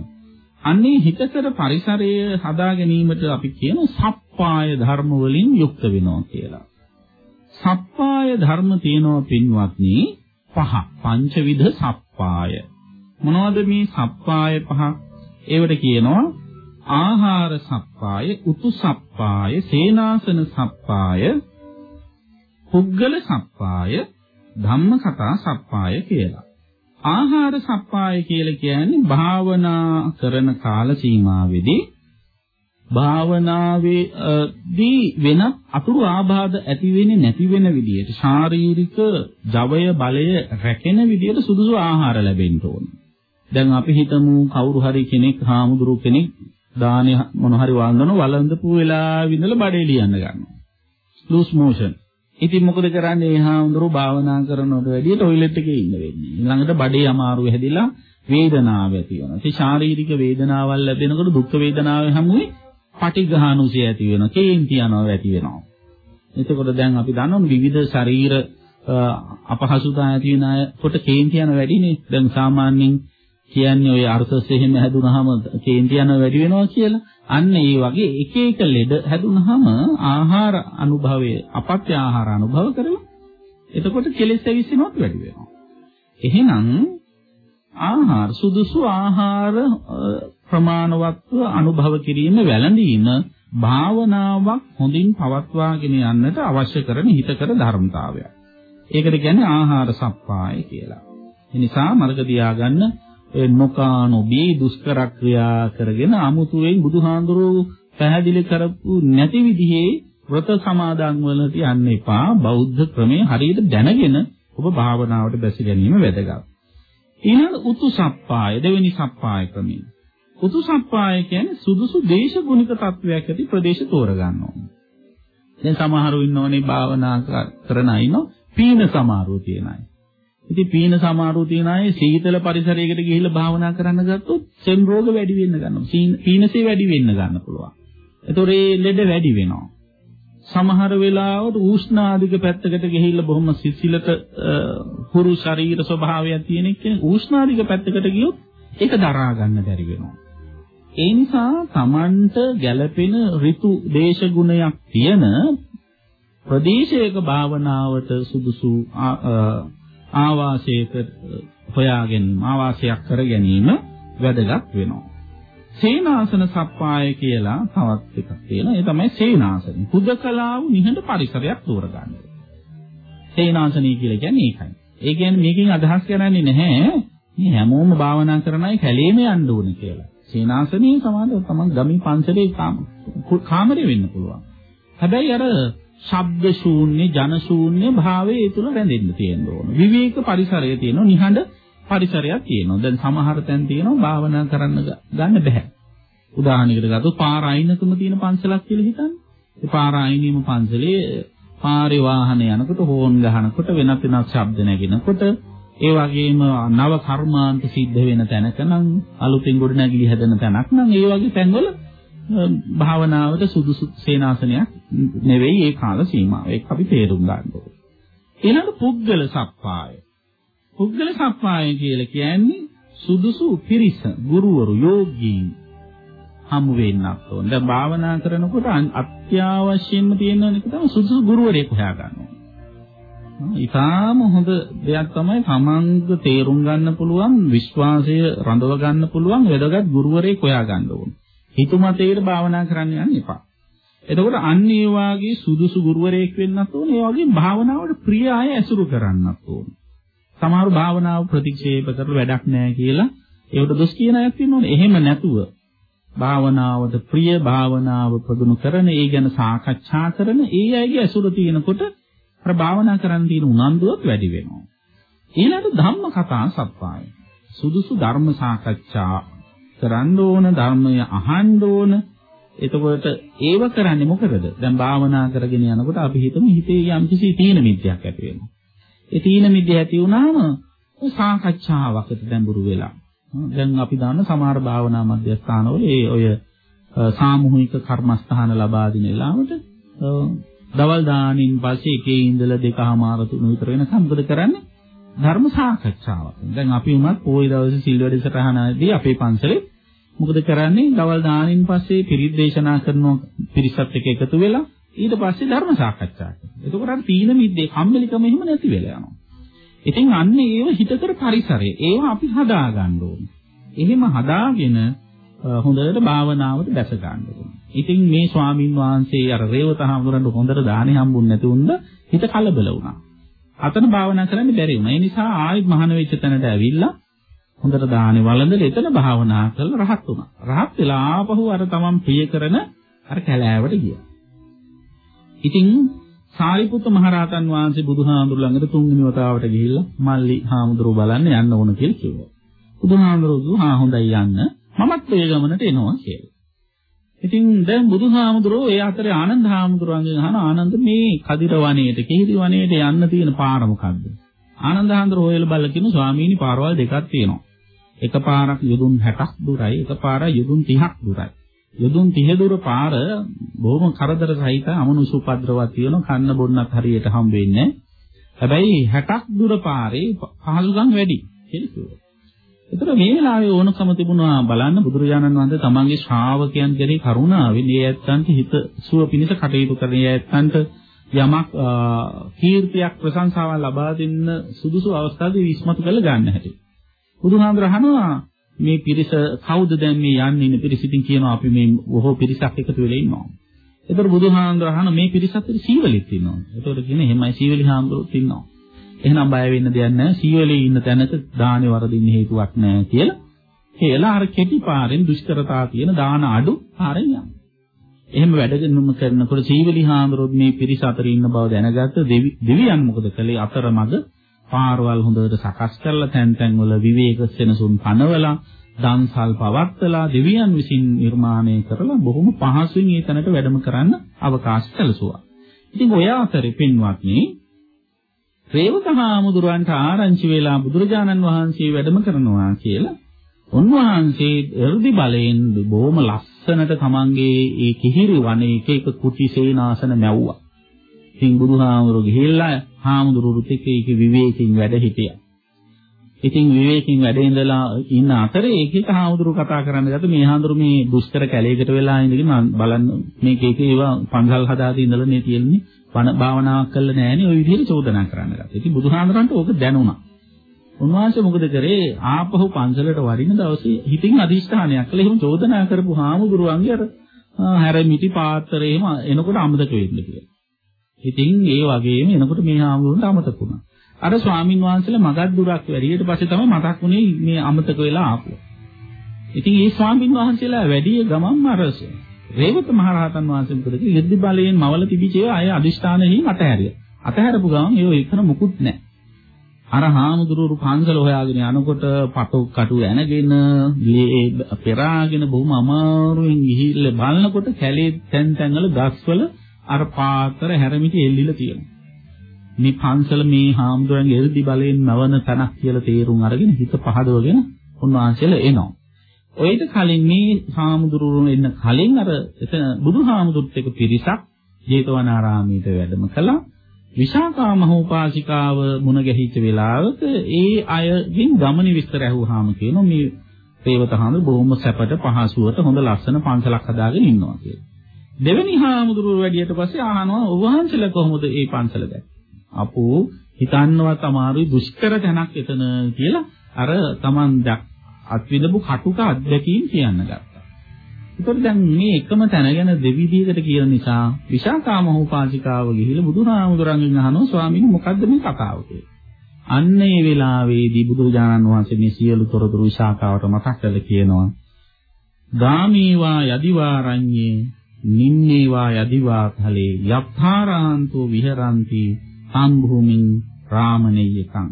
B: අන්නේ හිතකර පරිසරය හදා ගැනීමට අපි කියන සප්පාය ධර්ම වලින් යුක්ත වෙනවා කියලා. සප්පාය ධර්ම තියෙනවා පින්වත්නි පහ පංචවිධ සප්පාය මොනවද මේ සප්පාය පහ? ඒවට කියනවා ආහාර සප්පාය, උතු සප්පාය, සේනාසන සප්පාය, පුද්ගල සප්පාය, ධම්මකතා සප්පාය කියලා. ආහාර සප්පාය කියලා කියන්නේ භාවනා කරන කාල සීමාවේදී භාවනාවේදී වෙන අතුරු ආබාධ ඇති වෙන්නේ නැති වෙන විදිහට ශාරීරික ජවය බලය රැකෙන විදිහට සුදුසු ආහාර ලැබෙන්න ඕනේ. දැන් අපි හිතමු කවුරු හරි කෙනෙක් හාමුදුරු කෙනෙක් දානේ මොන හරි වන්දන වළඳපු වෙලාව ඉඳලා බඩේ ලියන්න ගන්නවා. Loose motion. ඉතින් මොකද කරන්නේ? මේ හාමුදුරු භාවනා කරනකොට වැඩිය টয়ලට් එකේ ඉන්න වෙන්නේ. ඊළඟට බඩේ අමාරු හැදිලා වේදනාව ඇති වෙනවා. ඉතින් ශාරීරික වේදනාවල් ලැබෙනකොට දුක් වේදනාවේ හැමුවේ පටිඝානුසය ඇති වෙනවා. කේන්ති යනවා ඇති වෙනවා. එතකොට දැන් අපි දන්නවා විවිධ ශරීර අපහසුතා ඇති වෙන අය කොට කේන්ති යන වැඩිනේ. දැන් සාමාන්‍යයෙන් කියන්නේ ওই අර්ථස් එහෙම හැදුනහම කේන්ති යන වැඩි වෙනවා කියලා. අන්න ඒ වගේ එක එක ලෙඩ හැදුනහම ආහාර අනුභවය අපත්‍ය ආහාර අනුභව කරලා එතකොට කෙලෙස් ඇවිස්සෙනවත් වැඩි වෙනවා. එහෙනම් ආහාර සුදුසු ආහාර ප්‍රමාණවත්ව අනුභව කිරීම වැළඳීම භාවනාවක් හොඳින් පවත්වාගෙන යන්නට අවශ්‍ය කරන හිතකර ධර්මතාවයක්. ඒකට කියන්නේ ආහාර සප්පාය කියලා. ඒ නිසා මතක තියාගන්න ඒ නොකා නොබී දුෂ්කර ක්‍රියා කරගෙන අමුතුවෙන් බුදුහාඳුරෝ පැහැදිලි කරපු නැති විදිහේ වෘත සමාදන් වලට යන්න එපා. බෞද්ධ ක්‍රමයේ හරියට දැනගෙන ඔබ භාවනාවට බැස ගැනීම වැදගත්. ඊළඟ උතුසප්පාය දෙවෙනි සප්පාය ක්‍රමය. උතුසප්පාය කියන්නේ සුදුසු දේශගුණික තත්වයක් ඇති ප්‍රදේශ තෝරගන්න ඕනේ. දැන් සමහරව ඉන්නෝනේ භාවනා කරන අය ඉන්නෝ පීන සමාරෝ තියන අය. ඉතින් පීන සමාරෝ තියන අය සීතල පරිසරයකට ගිහිල්ලා භාවනා කරන්න ගත්තොත් සෙම් රෝග වැඩි වෙන්න ගන්නවා. පීනසේ වැඩි වෙන්න ගන්න පුළුවන්. ඒතොර ඒ ලෙඩ වැඩි වෙනවා. සමහර වෙලාවට උෂ්ණාධික පැත්තකට ගිහිල්ලා බොහොම සිසිලට හුරු ශරීර ස්වභාවයක් තියෙන කෙනෙක් උෂ්ණාධික පැත්තකට ගියොත් ඒක දරා ගන්න බැරි වෙනවා. ඒ නිසා Tamanට ගැළපෙන ඍතු දේශ ගුණයක් තියෙන ප්‍රදේශයක භාවනාවට සුදුසු ආවාසයක හොයාගෙන ආවාසයක් කර ගැනීම වැදගත් වෙනවා. සේනාසන සප්පාය කියලා තවත් එකක් තියෙනවා. ඒ තමයි සේනාසන. හුදකලාව නිහඬ පරිසරයක් තෝරගන්න. සේනාසනී කියලා කියන්නේ ඒකයි. ඒ කියන්නේ මේකෙන් අදහස් කරන්නේ නැහැ මේ හැමෝම භාවනා කරන අය කැලේම යන්න ඕනේ කියලා. සේනාසනී සමාදව තමන් ගමේ පන්සලේ කාමරේ වෙන්න පුළුවන්. හැබැයි අර ශබ්ද ශූන්‍ය ජන ශූන්‍ය භාවයේ ඒ තුල රැඳෙන්න තියෙන්න ඕන. විවේක පරිසරය තියෙනවා නිහඬ පරිසරයක් තියෙනවා. දැන් සමහර තැන් තියෙනවා භාවනා කරන්න ගන්න බෑ. උදාහරණයකට ගත්තොත් පාර අයිනකම තියෙන පන්සලක් කියලා හිතන්න. ඒ පාර අයිනීම පන්සලේ පාරේ වාහන යනකොට හෝන් ගහනකොට වෙනත් වෙනත් ශබ්ද නැගෙනකොට ඒ වගේම නව කර්මාන්ත සිද්ධ වෙන තැනක නම් අලුතින් ගොඩනැගිලි හැදෙන තැනක් නම් ඒ වගේ තැන්වල භාවනාවට සුදුසු සේනාසනයක් නෙවෙයි ඒ කාල සීමාව. ඒක අපි තේරුම් ගන්න ඕනේ. ඊළඟ පුද්ගල සප්පාය. පුද්ගල සප්පාය කියලා කියන්නේ සුදුසු පිරිස, ගුරුවරු, යෝගීන් හමු වෙන්නත් ඕන. දැන් භාවනා කරනකොට අත්‍යවශ්‍යයෙන්ම තියෙන එක තමයි සුදුසු ගුරුවරයෙක් හොයා ගන්න ඕන. ඊටාම හොඳ දෙයක් තමයි තමන්ග තේරුම් ගන්න පුළුවන්, විශ්වාසය රඳව ගන්න පුළුවන් වැදගත් ගුරුවරයෙක් හොයා ගන්න ඕන. හිතුමතේට භාවනා කරන්න යන්න එපා. එතකොට අන්න ඒ වාගේ සුදුසු ගුරුවරයෙක් වෙන්නත් ඕනේ. ඒ වගේ භාවනාවට ප්‍රිය අය ඇසුරු කරන්නත් ඕනේ. සමහර භාවනාව ප්‍රතික්ෂේප කරලා වැඩක් නැහැ කියලා ඒකට දොස් කියන අයත් ඉන්නෝනේ. එහෙම නැතුව භාවනාවට ප්‍රිය භාවනාව ප්‍රගුණ කරන ඒ ගැන සාකච්ඡා කරන ඒ අයගේ ඇසුර තියෙනකොට අර භාවනා කරන්න තියෙන උනන්දුවත් වැඩි වෙනවා. ඊළඟට ධම්ම කතා සප්පාය. සුදුසු ධර්ම සාකච්ඡා කරන්න ඕන ධර්මය අහන්න ඕන. එතකොට ඒව කරන්නේ මොකද? දැන් භාවනා කරගෙන යනකොට අපි හිතමු හිතේ යම්කිසි තීන මිද්‍යක් ඇති වෙනවා. ඒ තීන මිද්‍ය ඇති වුණාම සාකච්ඡාවකට දැඹුරු වෙලා. දැන් අපි දන්න සමහර භාවනා මධ්‍යස්ථානවල ඒ ඔය සාමූහික කර්මස්ථාන ලබා දෙන වෙලාවට දවල් දානින් පස්සේ එකේ ඉඳලා දෙකමාර තුන විතර වෙනකම් මොකද කරන්නේ? ධර්ම සාකච්ඡාවක්. දැන් අපි උනත් පොයි දවසේ සිල් වැඩසටහනදී අපේ පන්සලේ මොකද කරන්නේ? දවල් දානින් පස්සේ පිරිත් දේශනා කරන පිරිසත් එක්ක එකතු වෙලා ඊට පස්සේ ධර්ම සාකච්ඡා කරනවා. එතකොට අර තීන මිද්දේ කම්මැලිකම එහෙම නැති වෙලා යනවා. ඉතින් අන්න ඒව හිතකර පරිසරය. ඒව අපි හදා ගන්න ඕනේ. එහෙම හදාගෙන හොඳට භාවනාවට දැස ගන්න ඕනේ. ඉතින් මේ ස්වාමින් වහන්සේ අර රේවත හාමුදුරන්ට හොඳට දානේ හම්බුන්නේ නැති වුණා හිත කලබල වුණා. අතන භාවනා කරන්න බැරි වුණා. ඒ නිසා ආයෙත් මහාන වෙච්ච තැනට ඇවිල්ලා හොඳට දානේ වළඳලා එතන භාවනා කරලා රහත් වුණා. රහත් වෙලා ආපහු අර තමන් ප්‍රිය කරන අර කැලෑවට ගියා. ඉතින් සාරිපුත්ත මහරහතන් වහන්සේ බුදුහාමුදුරු ළඟට තුන්වෙනි වතාවට ගිහිල්ලා මල්ලි හාමුදුරුව බලන්න යන්න ඕන කියලා කිව්වා. බුදුහාමුදුරුවෝ "හා හොඳයි යන්න. මමත් ඒ ගමනට එනවා" කියලා. ඉතින් දැන් බුදුහාමුදුරුවෝ ඒ අතරේ ආනන්ද හාමුදුරුවන්ගෙන් අහන ආනන්ද මේ කදිර වනයේට කිහිරි වනයේට යන්න තියෙන පාර මොකද්ද? ආනන්ද හාමුදුරුවෝ හොයලා බලලා කියන ස්වාමීනි පාරවල් දෙකක් තියෙනවා. එක පාරක් යොදුන් 60ක් දුරයි, එක පාරක් යොදුන් 30ක් දුරයි. යොදුන් 30 දුර පාර බොහොම කරදර සහිත අමනුෂ්‍ය උපද්‍රවක් තියෙන කන්න බොන්නත් හරියට හම්බ වෙන්නේ හැබැයි 60ක් දුර පාරේ පහසුකම් වැඩි කියලා කිව්වා. ඒතර මේ වෙලාවේ ඕනකම තිබුණා බලන්න බුදුරජාණන් වහන්සේ තමන්ගේ ශ්‍රාවකයන් කෙරෙහි කරුණාවෙන් ඒ ඇත්තන්ට හිත සුව පිණිස කටයුතු කරන ඒ ඇත්තන්ට යමක් කීර්තියක් ප්‍රශංසාවක් ලබා දෙන්න සුදුසු අවස්ථාවේ විශ්මතු කරලා ගන්න හැටි. බුදුහාමුදුර අහනවා මේ පිරිස කවුද දැන් මේ යන්නේ ඉන්න පිරිස ඉතින් කියනවා අපි මේ බොහෝ පිරිසක් එකතු වෙලා ඉන්නවා. ඒතර බුදුහාමුදුර අහන මේ පිරිසත් සීවලිත් ඉන්නවා. ඒතකොට කියන්නේ එහෙමයි සීවලි හාමුදුරුවෝත් ඉන්නවා. එහෙනම් බය වෙන්න දෙයක් නැහැ. සීවලේ ඉන්න තැනක දානේ වරදින්න හේතුවක් නැහැ කියලා. කියලා අර කෙටි පාරෙන් දුෂ්කරතා තියෙන දාන අඩු පාරෙන් යනවා. එහෙම වැඩගෙනුම කරනකොට සීවලි හාමුදුරුවෝ මේ පිරිස අතර ඉන්න බව දැනගත්ත දෙවියන් මොකද කළේ අතරමඟ පාරවල් හොඳට සකස් කරලා තැන් තැන් වල විවේක සෙනසුන් පනවලා දන්සල් පවත්ලා දෙවියන් විසින් නිර්මාණය කරලා බොහොම පහසුවෙන් ඒ තැනට වැඩම කරන්න අවකාශ සැලසුවා. ඉතින් ඔය අතරේ පින්වත්නි රේවත හාමුදුරුවන්ට ආරංචි වෙලා බුදුරජාණන් වහන්සේ වැඩම කරනවා කියලා උන්වහන්සේ එර්දි බලයෙන් බොහොම ලස්සනට තමන්ගේ ඒ කිහිරි වනේ එක එක කුටි සේනාසන මැව්වා. ඉතින් බුදුහාමුදුරු ගිහිල්ලා හාමුදුරුවෝ ටිකේ විවේකයෙන් වැඩ හිටියා. ඉතින් විවේකයෙන් වැඩ ඉඳලා ඉන්න අතරේ එක එක හාමුදුරු කතා කරන්න ගත්ත මේ හාමුදුරු මේ දුෂ්කර කැලේකට වෙලා ඉඳගෙන බලන්න මේක එක ඒවා පන්සල් හදාදී ඉඳලා නේ තියෙන්නේ බණ භාවනාවක් කළා නෑනේ ওই විදිහට චෝදනා කරන්න ගත්තා. ඉතින් බුදුහාමුදුරන්ට ඕක දැනුණා. උන්වහන්සේ මොකද කරේ ආපහු පන්සලට වඩින දවසේ හිතින් අදිෂ්ඨානයක් කළා. එහෙම චෝදනා කරපු හාමුදුරුවන්ගේ අර හැරමිටි පාත්‍රයේම එනකොට අමතක වෙන්න කියලා. ඉතින් ඒ වගේම එනකොට මේ හාමුදුරුවන්ට අමතක වුණා. අර ස්වාමින් වහන්සේලා මගක් දුරක් වැඩියට පස්සේ තමයි මතක් වුණේ මේ අමතක වෙලා ආපුව. ඉතින් මේ ස්වාමින් වහන්සේලා වැඩි ගමන්ම අර රේවත මහරහතන් වහන්සේ මොකද කිව්වේ? යද්දි බලයෙන් මවල තිබිච්ච ඒවා අය අදිෂ්ඨානෙහිම අතහැරියා. අතහැරපු ගමන් ඒව එකන මුකුත් නැහැ. අර හාමුදුරුවෝ පන්සල හොයාගෙන යනකොට පටු කටු ඇනගෙන පෙරාගෙන බොහොම අමාරුවෙන් ගිහිල්ලා බලනකොට කැලේ තැන් තැන්වල ගස්වල අර පාතර හැරමිටි එල්ලිලා තියෙනවා. මේ පන්සල මේ හාමුදුරන්ගේ එල්දි බලයෙන් නවන තනක් කියලා තේරුම් අරගෙන හිත පහදවගෙන උන්වහන්සේලා එනවා. ඔයිට කලින් මේ හාමුදුරුවෝ එන්න කලින් අර එතන බුදුහාමුදුරුත් එක්ක පිරිසක් ජේතවනාරාමයට වැඩම කළා. විශාකා මහෝපාසිකාව මුණ ගැහිච්ච වෙලාවක ඒ අයගෙන් ගමනේ විස්තර ඇහුවාම කියනවා මේ ප්‍රේවත හාමුදුරුවෝ බොහොම සැපට පහසුවට හොඳ ලස්සන පන්සලක් හදාගෙන ඉන්නවා කියලා. දෙවෙනි හාමුදුරුවෝ වැඩියට පස්සේ අහනවා ඔබ වහන්සේලා කොහොමද මේ පන්සල දැක්කේ? අපෝ හිතන්නවත් අමාරුයි දුෂ්කර තැනක් එතන කියලා අර Taman අත්විඳපු කටුක අත්දැකීම් කියන්න ගත්තා. ඒතකොට දැන් මේ එකම තැන ගැන දෙවිදිහකට කියන නිසා විශාකා මහෝපාසිකාව ගිහිල්ලා බුදුහාමුදුරන්ගෙන් අහනවා ස්වාමීනි මොකද්ද මේ කතාව කියලා. අන්න ඒ වෙලාවේදී බුදුරජාණන් වහන්සේ මේ සියලු තොරතුරු විශාකාවට මතක් කරලා කියනවා ගාමීවා යදිවාරඤ්ඤේ නින්නේවා යදිවා ඵලේ යත්ථාරාන්තෝ විහරಂತಿ සම්භූමින් රාමණේයකං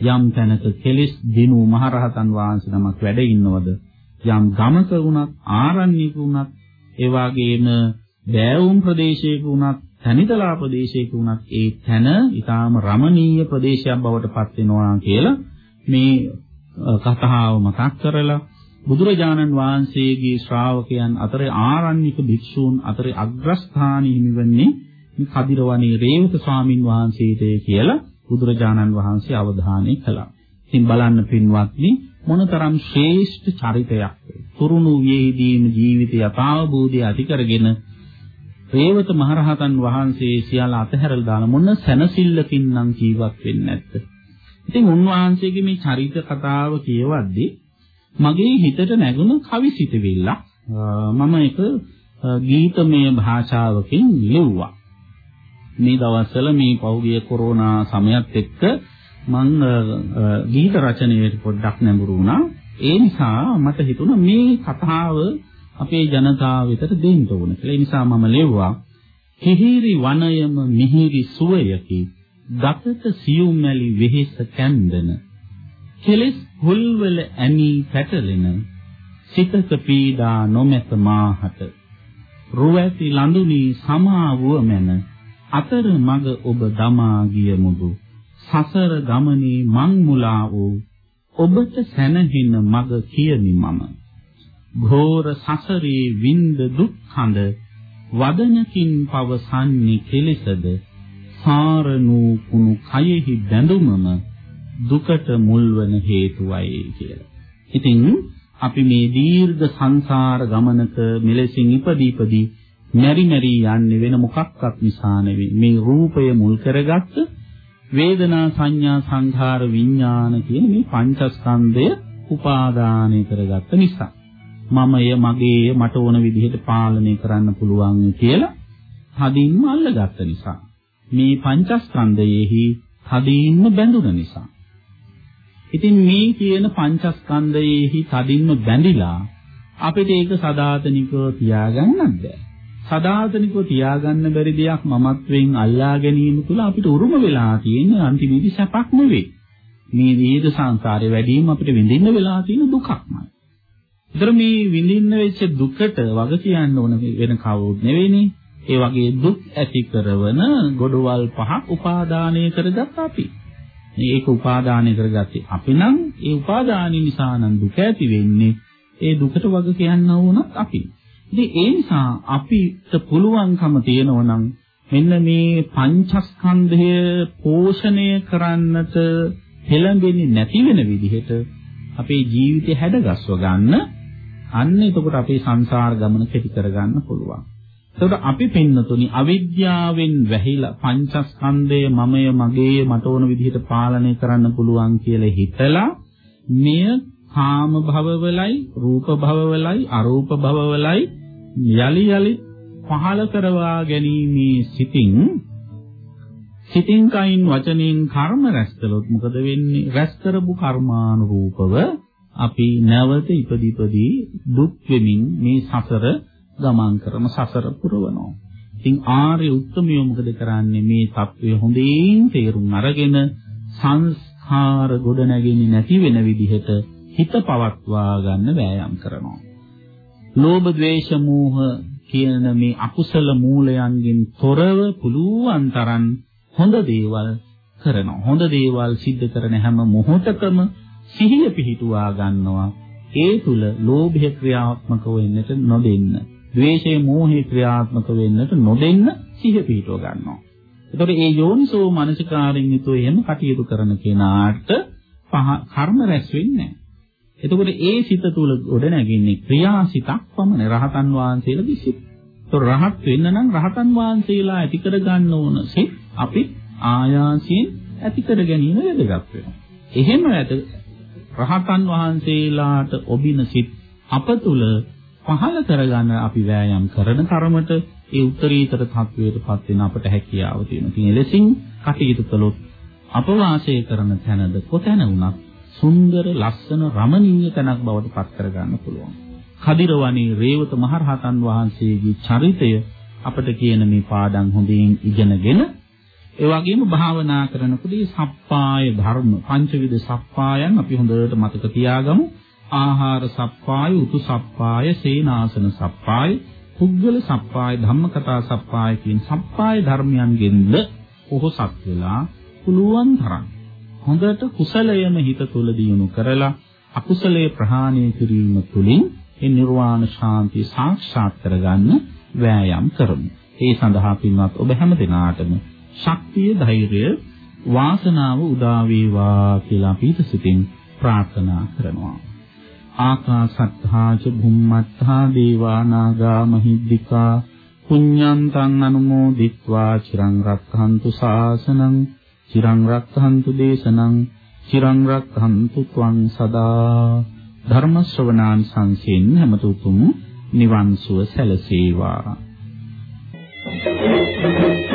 B: යම් තැනක කෙලිස් දිනු මහරහතන් වහන්සේ නමක් වැඩ ඉන්නවද? යම් ගමක වුණත් ආරණ්‍යක වුණත් ඒ වගේම බෑවුම් ප්‍රදේශයක වුණත් තනිතලා ප්‍රදේශයක වුණත් ඒ තැන ඊටාම රමණීය ප්‍රදේශයක් බවට පත් වෙනවා කියලා මේ කතාව මතක් කරලා බුදුරජාණන් වහන්සේගේ ශ්‍රාවකයන් අතරේ ආරණ්‍යක භික්ෂූන් අතරේ අග්‍රස්ථානීය හිමිවන්නේ කදිරවණේ රේවත ස්වාමින් වහන්සේට කියලා බුදුරජාණන් වහන්සේ අවධානය කළා. ඉතින් බලන්න පින්වත්නි මොනතරම් ශ්‍රේෂ්ඨ චරිතයක්. තුරුණු වේදීම ජීවිතය යථාභූතය ඇති කරගෙන රේවත මහරහතන් වහන්සේ සියල්ල අතහැරලා දාන මොන සැනසෙල්ලකින් නම් ජීවත් වෙන්නේ නැද්ද? ඉතින් උන්වහන්සේගේ මේ චරිත කතාව කියවද්දී මගේ හිතට නැගුණ කවිසිතවිල්ල මම එක ගීතමය භාෂාවකින් ලිව්වා. මේ දවස්වල මේ පෞද්ගලික කොරෝනා සමයත් එක්ක මම ගීත රචනයේ පොඩ්ඩක් නැඹුරු වුණා. ඒ නිසා මට හිතුණා මේ කතාව අපේ ජනතාව වෙතට දෙන්න ඕන කියලා. ඒ නිසා මම ලිව්වා කිහිරි වනයම මිහිරි සුවයකි දතට සියුම් මැලි වෙහෙස කැන්දන කෙලස් හුල්වල ඇනී පැටලෙන සිතක පීඩා නොමැත මාහට රුවැති ලඳුනි සමාවුව මැන අතර මග ඔබ දමා ගිය මුදු සසර ගමනේ මං මුලා වූ ඔබට සැනහෙන මග කියමි මම. ඝෝර සසරේ විඳ දුක් හඳ වදනකින් පවසන්නේ කෙලෙසද? සාරණූ කුණු කයෙහි බැඳුමම දුකට මුල්වන හේතුවයි කියලා. ඉතින් අපි මේ දීර්ඝ සංසාර ගමනක මෙලෙසින් ඉපදීපදී මෙරි මෙරි යන්නේ වෙන මොකක්වත් නිසා නෙවෙයි. මේ රූපය මුල් කරගත්ත වේදනා සංඥා සංඛාර විඥාන කියන මේ පංචස්කන්ධය උපාදානය කරගත්ත නිසා. මමය මගේය මට ඕන විදිහට පාලනය කරන්න පුළුවන් කියලා හදින්ම අල්ලගත්ත නිසා. මේ පංචස්කන්ධයේහි තදින්ම බැඳුන නිසා. ඉතින් මේ කියන පංචස්කන්ධයේහි තදින්ම බැඳිලා අපිට ඒක සදාතනිකව තියාගන්නත් බෑ. සදාතනිකව තියාගන්න බැරි දෙයක් මමත්වෙන් අල්ලා ගැනීම තුළ අපිට උරුම වෙලා තියෙන අන්තිමේදී සැපක් නෙවෙයි. මේ දීර්ඝ සංසාරේ වැඩිම අපිට විඳින්න වෙලා තියෙන දුකක්මයි. ඒතර මේ විඳින්න වෙච්ච දුකට වග කියන්න ඕන වෙන කවුරුත් නෙවෙයිනේ. ඒ වගේ දුක් ඇති කරන ගොඩවල් පහක් උපාදානය කරගත් අපි. මේක උපාදානය කරගත්තේ අපි නම් ඒ උපාදානි නිසා නම් දුක ඇති වෙන්නේ ඒ දුකට වග කියන්න ඕනත් අපි. ඉතින් ඒ නිසා අපිට පුළුවන්කම තියෙනවා නම් මෙන්න මේ පංචස්කන්ධය පෝෂණය කරන්නට පෙළඹෙන්නේ නැති වෙන විදිහට අපේ ජීවිතය හැඩගස්ව ගන්න අන්න එතකොට අපේ සංසාර ගමන කෙටි කරගන්න පුළුවන්. එතකොට අපි පින්නතුනි අවිද්‍යාවෙන් වැහිලා පංචස්කන්ධය මමය මගේ මට ඕන විදිහට පාලනය කරන්න පුළුවන් කියලා හිතලා මෙය කාම භවවලයි රූප භවවලයි අරූප භවවලයි යලි යලි පහල කරවා ගැනීමේ සිතින් සිතින් කයින් වචනෙන් කර්ම රැස් කළොත් මොකද වෙන්නේ රැස් කරපු කර්මානුරූපව අපි නැවත ඉපදිපදී දුක් වෙමින් මේ සසර ගමන් කරන සසර පුරවනවා. ඉතින් ආර්ය උත්තමයෝ මොකද කරන්නේ මේ தત્ත්වය හොඳින් තේරුම් අරගෙන සංස්කාර ගොඩ නැගෙන්නේ නැති වෙන විදිහට හිත පවත්වා ගන්න වෑයම් කරනවා. ලෝභ ද්වේෂ මෝහ කියන මේ අකුසල මූලයන්ගෙන් තොරව පුළුවන් තරම් හොඳ දේවල් කරනවා. හොඳ දේවල් සිද්ධ කරන හැම මොහොතකම සිහිය පිහිටුවා ගන්නවා. ඒ තුල ලෝභය ක්‍රියාත්මක වෙන්නට නොදෙන්න. ද්වේෂය මෝහය ක්‍රියාත්මක වෙන්නට නොදෙන්න සිහිය පිහිටව ගන්නවා. එතකොට මේ යෝනිසෝ මනසිකාරයෙන් යුතුව එහෙම කටයුතු කරන කෙනාට පහ කර්ම රැස් වෙන්නේ නැහැ. එතකොට ඒ සිත තුල ගොඩ නැගින්නේ ක්‍රියාසිතක් පමණ රහතන් වහන්සේලාගේ සිත්. ඒතොර රහත් වෙන්න නම් රහතන් වහන්සේලා ඇති කර ගන්න ඕන සිත් අපි ආයාසයෙන් ඇති කර ගැනීම වැදගත් වෙනවා. එහෙම ඇත රහතන් වහන්සේලාට ඔබින සිත් අප තුල පහල කරගන්න අපි වෑයම් කරන තරමට ඒ උත්තරීතර තත්වයටපත් වෙන අපට හැකියාව තියෙනවා. ඉතින් එලෙසින් කටයුතු කළොත් අප වාසය කරන තැනද කොතැන වුණත් සුන්දර ලස්සන රමණීය තැනක් බවට පත් කරගන්න පුළුවන්. කදිරවණී රේවත මහරහතන් වහන්සේගේ චරිතය අපට කියන මේ පාඩම් හොඳින් ඉගෙනගෙන ඒ වගේම භාවනා කරනකොට මේ සප්පාය ධර්ම පංචවිධ සප්පායන් අපි හොඳට මතක තියාගමු. ආහාර සප්පාය, උතු සප්පාය, සේනාසන සප්පාය, පුද්ගල සප්පාය, ධම්මකතා සප්පාය කියන සප්පාය ධර්මයන්ගෙන්ද පොහොසත් වෙලා පුළුවන් තරම් හොඳට කුසලයම හිත තුල දියුණු කරලා අකුසලයේ ප්‍රහාණය කිරීම තුළින් ඒ නිර්වාණ ශාන්තිය සාක්ෂාත් කරගන්න වෑයම් කරමු. ඒ සඳහා පින්වත් ඔබ හැම දිනාටම ශක්තිය ධෛර්යය වාසනාව උදා වේවා කියලා අපි සිතින් ප්‍රාර්ථනා කරනවා. ආකාසත්තා ච භුම්මත්තා දේවා නාග මහිද්దికා පුඤ්ඤන්තං අනුමෝදිත්වා චිරං රක්ඛන්තු ශාසනං චිරං රක්ඛන්තු දේශනං චිරං රක්ඛන්තු ත්වං සදා ධර්ම ශ්‍රවණාන් සංසෙන් හැමතුතුම් නිවන් සුව සැලසේවා Thank you.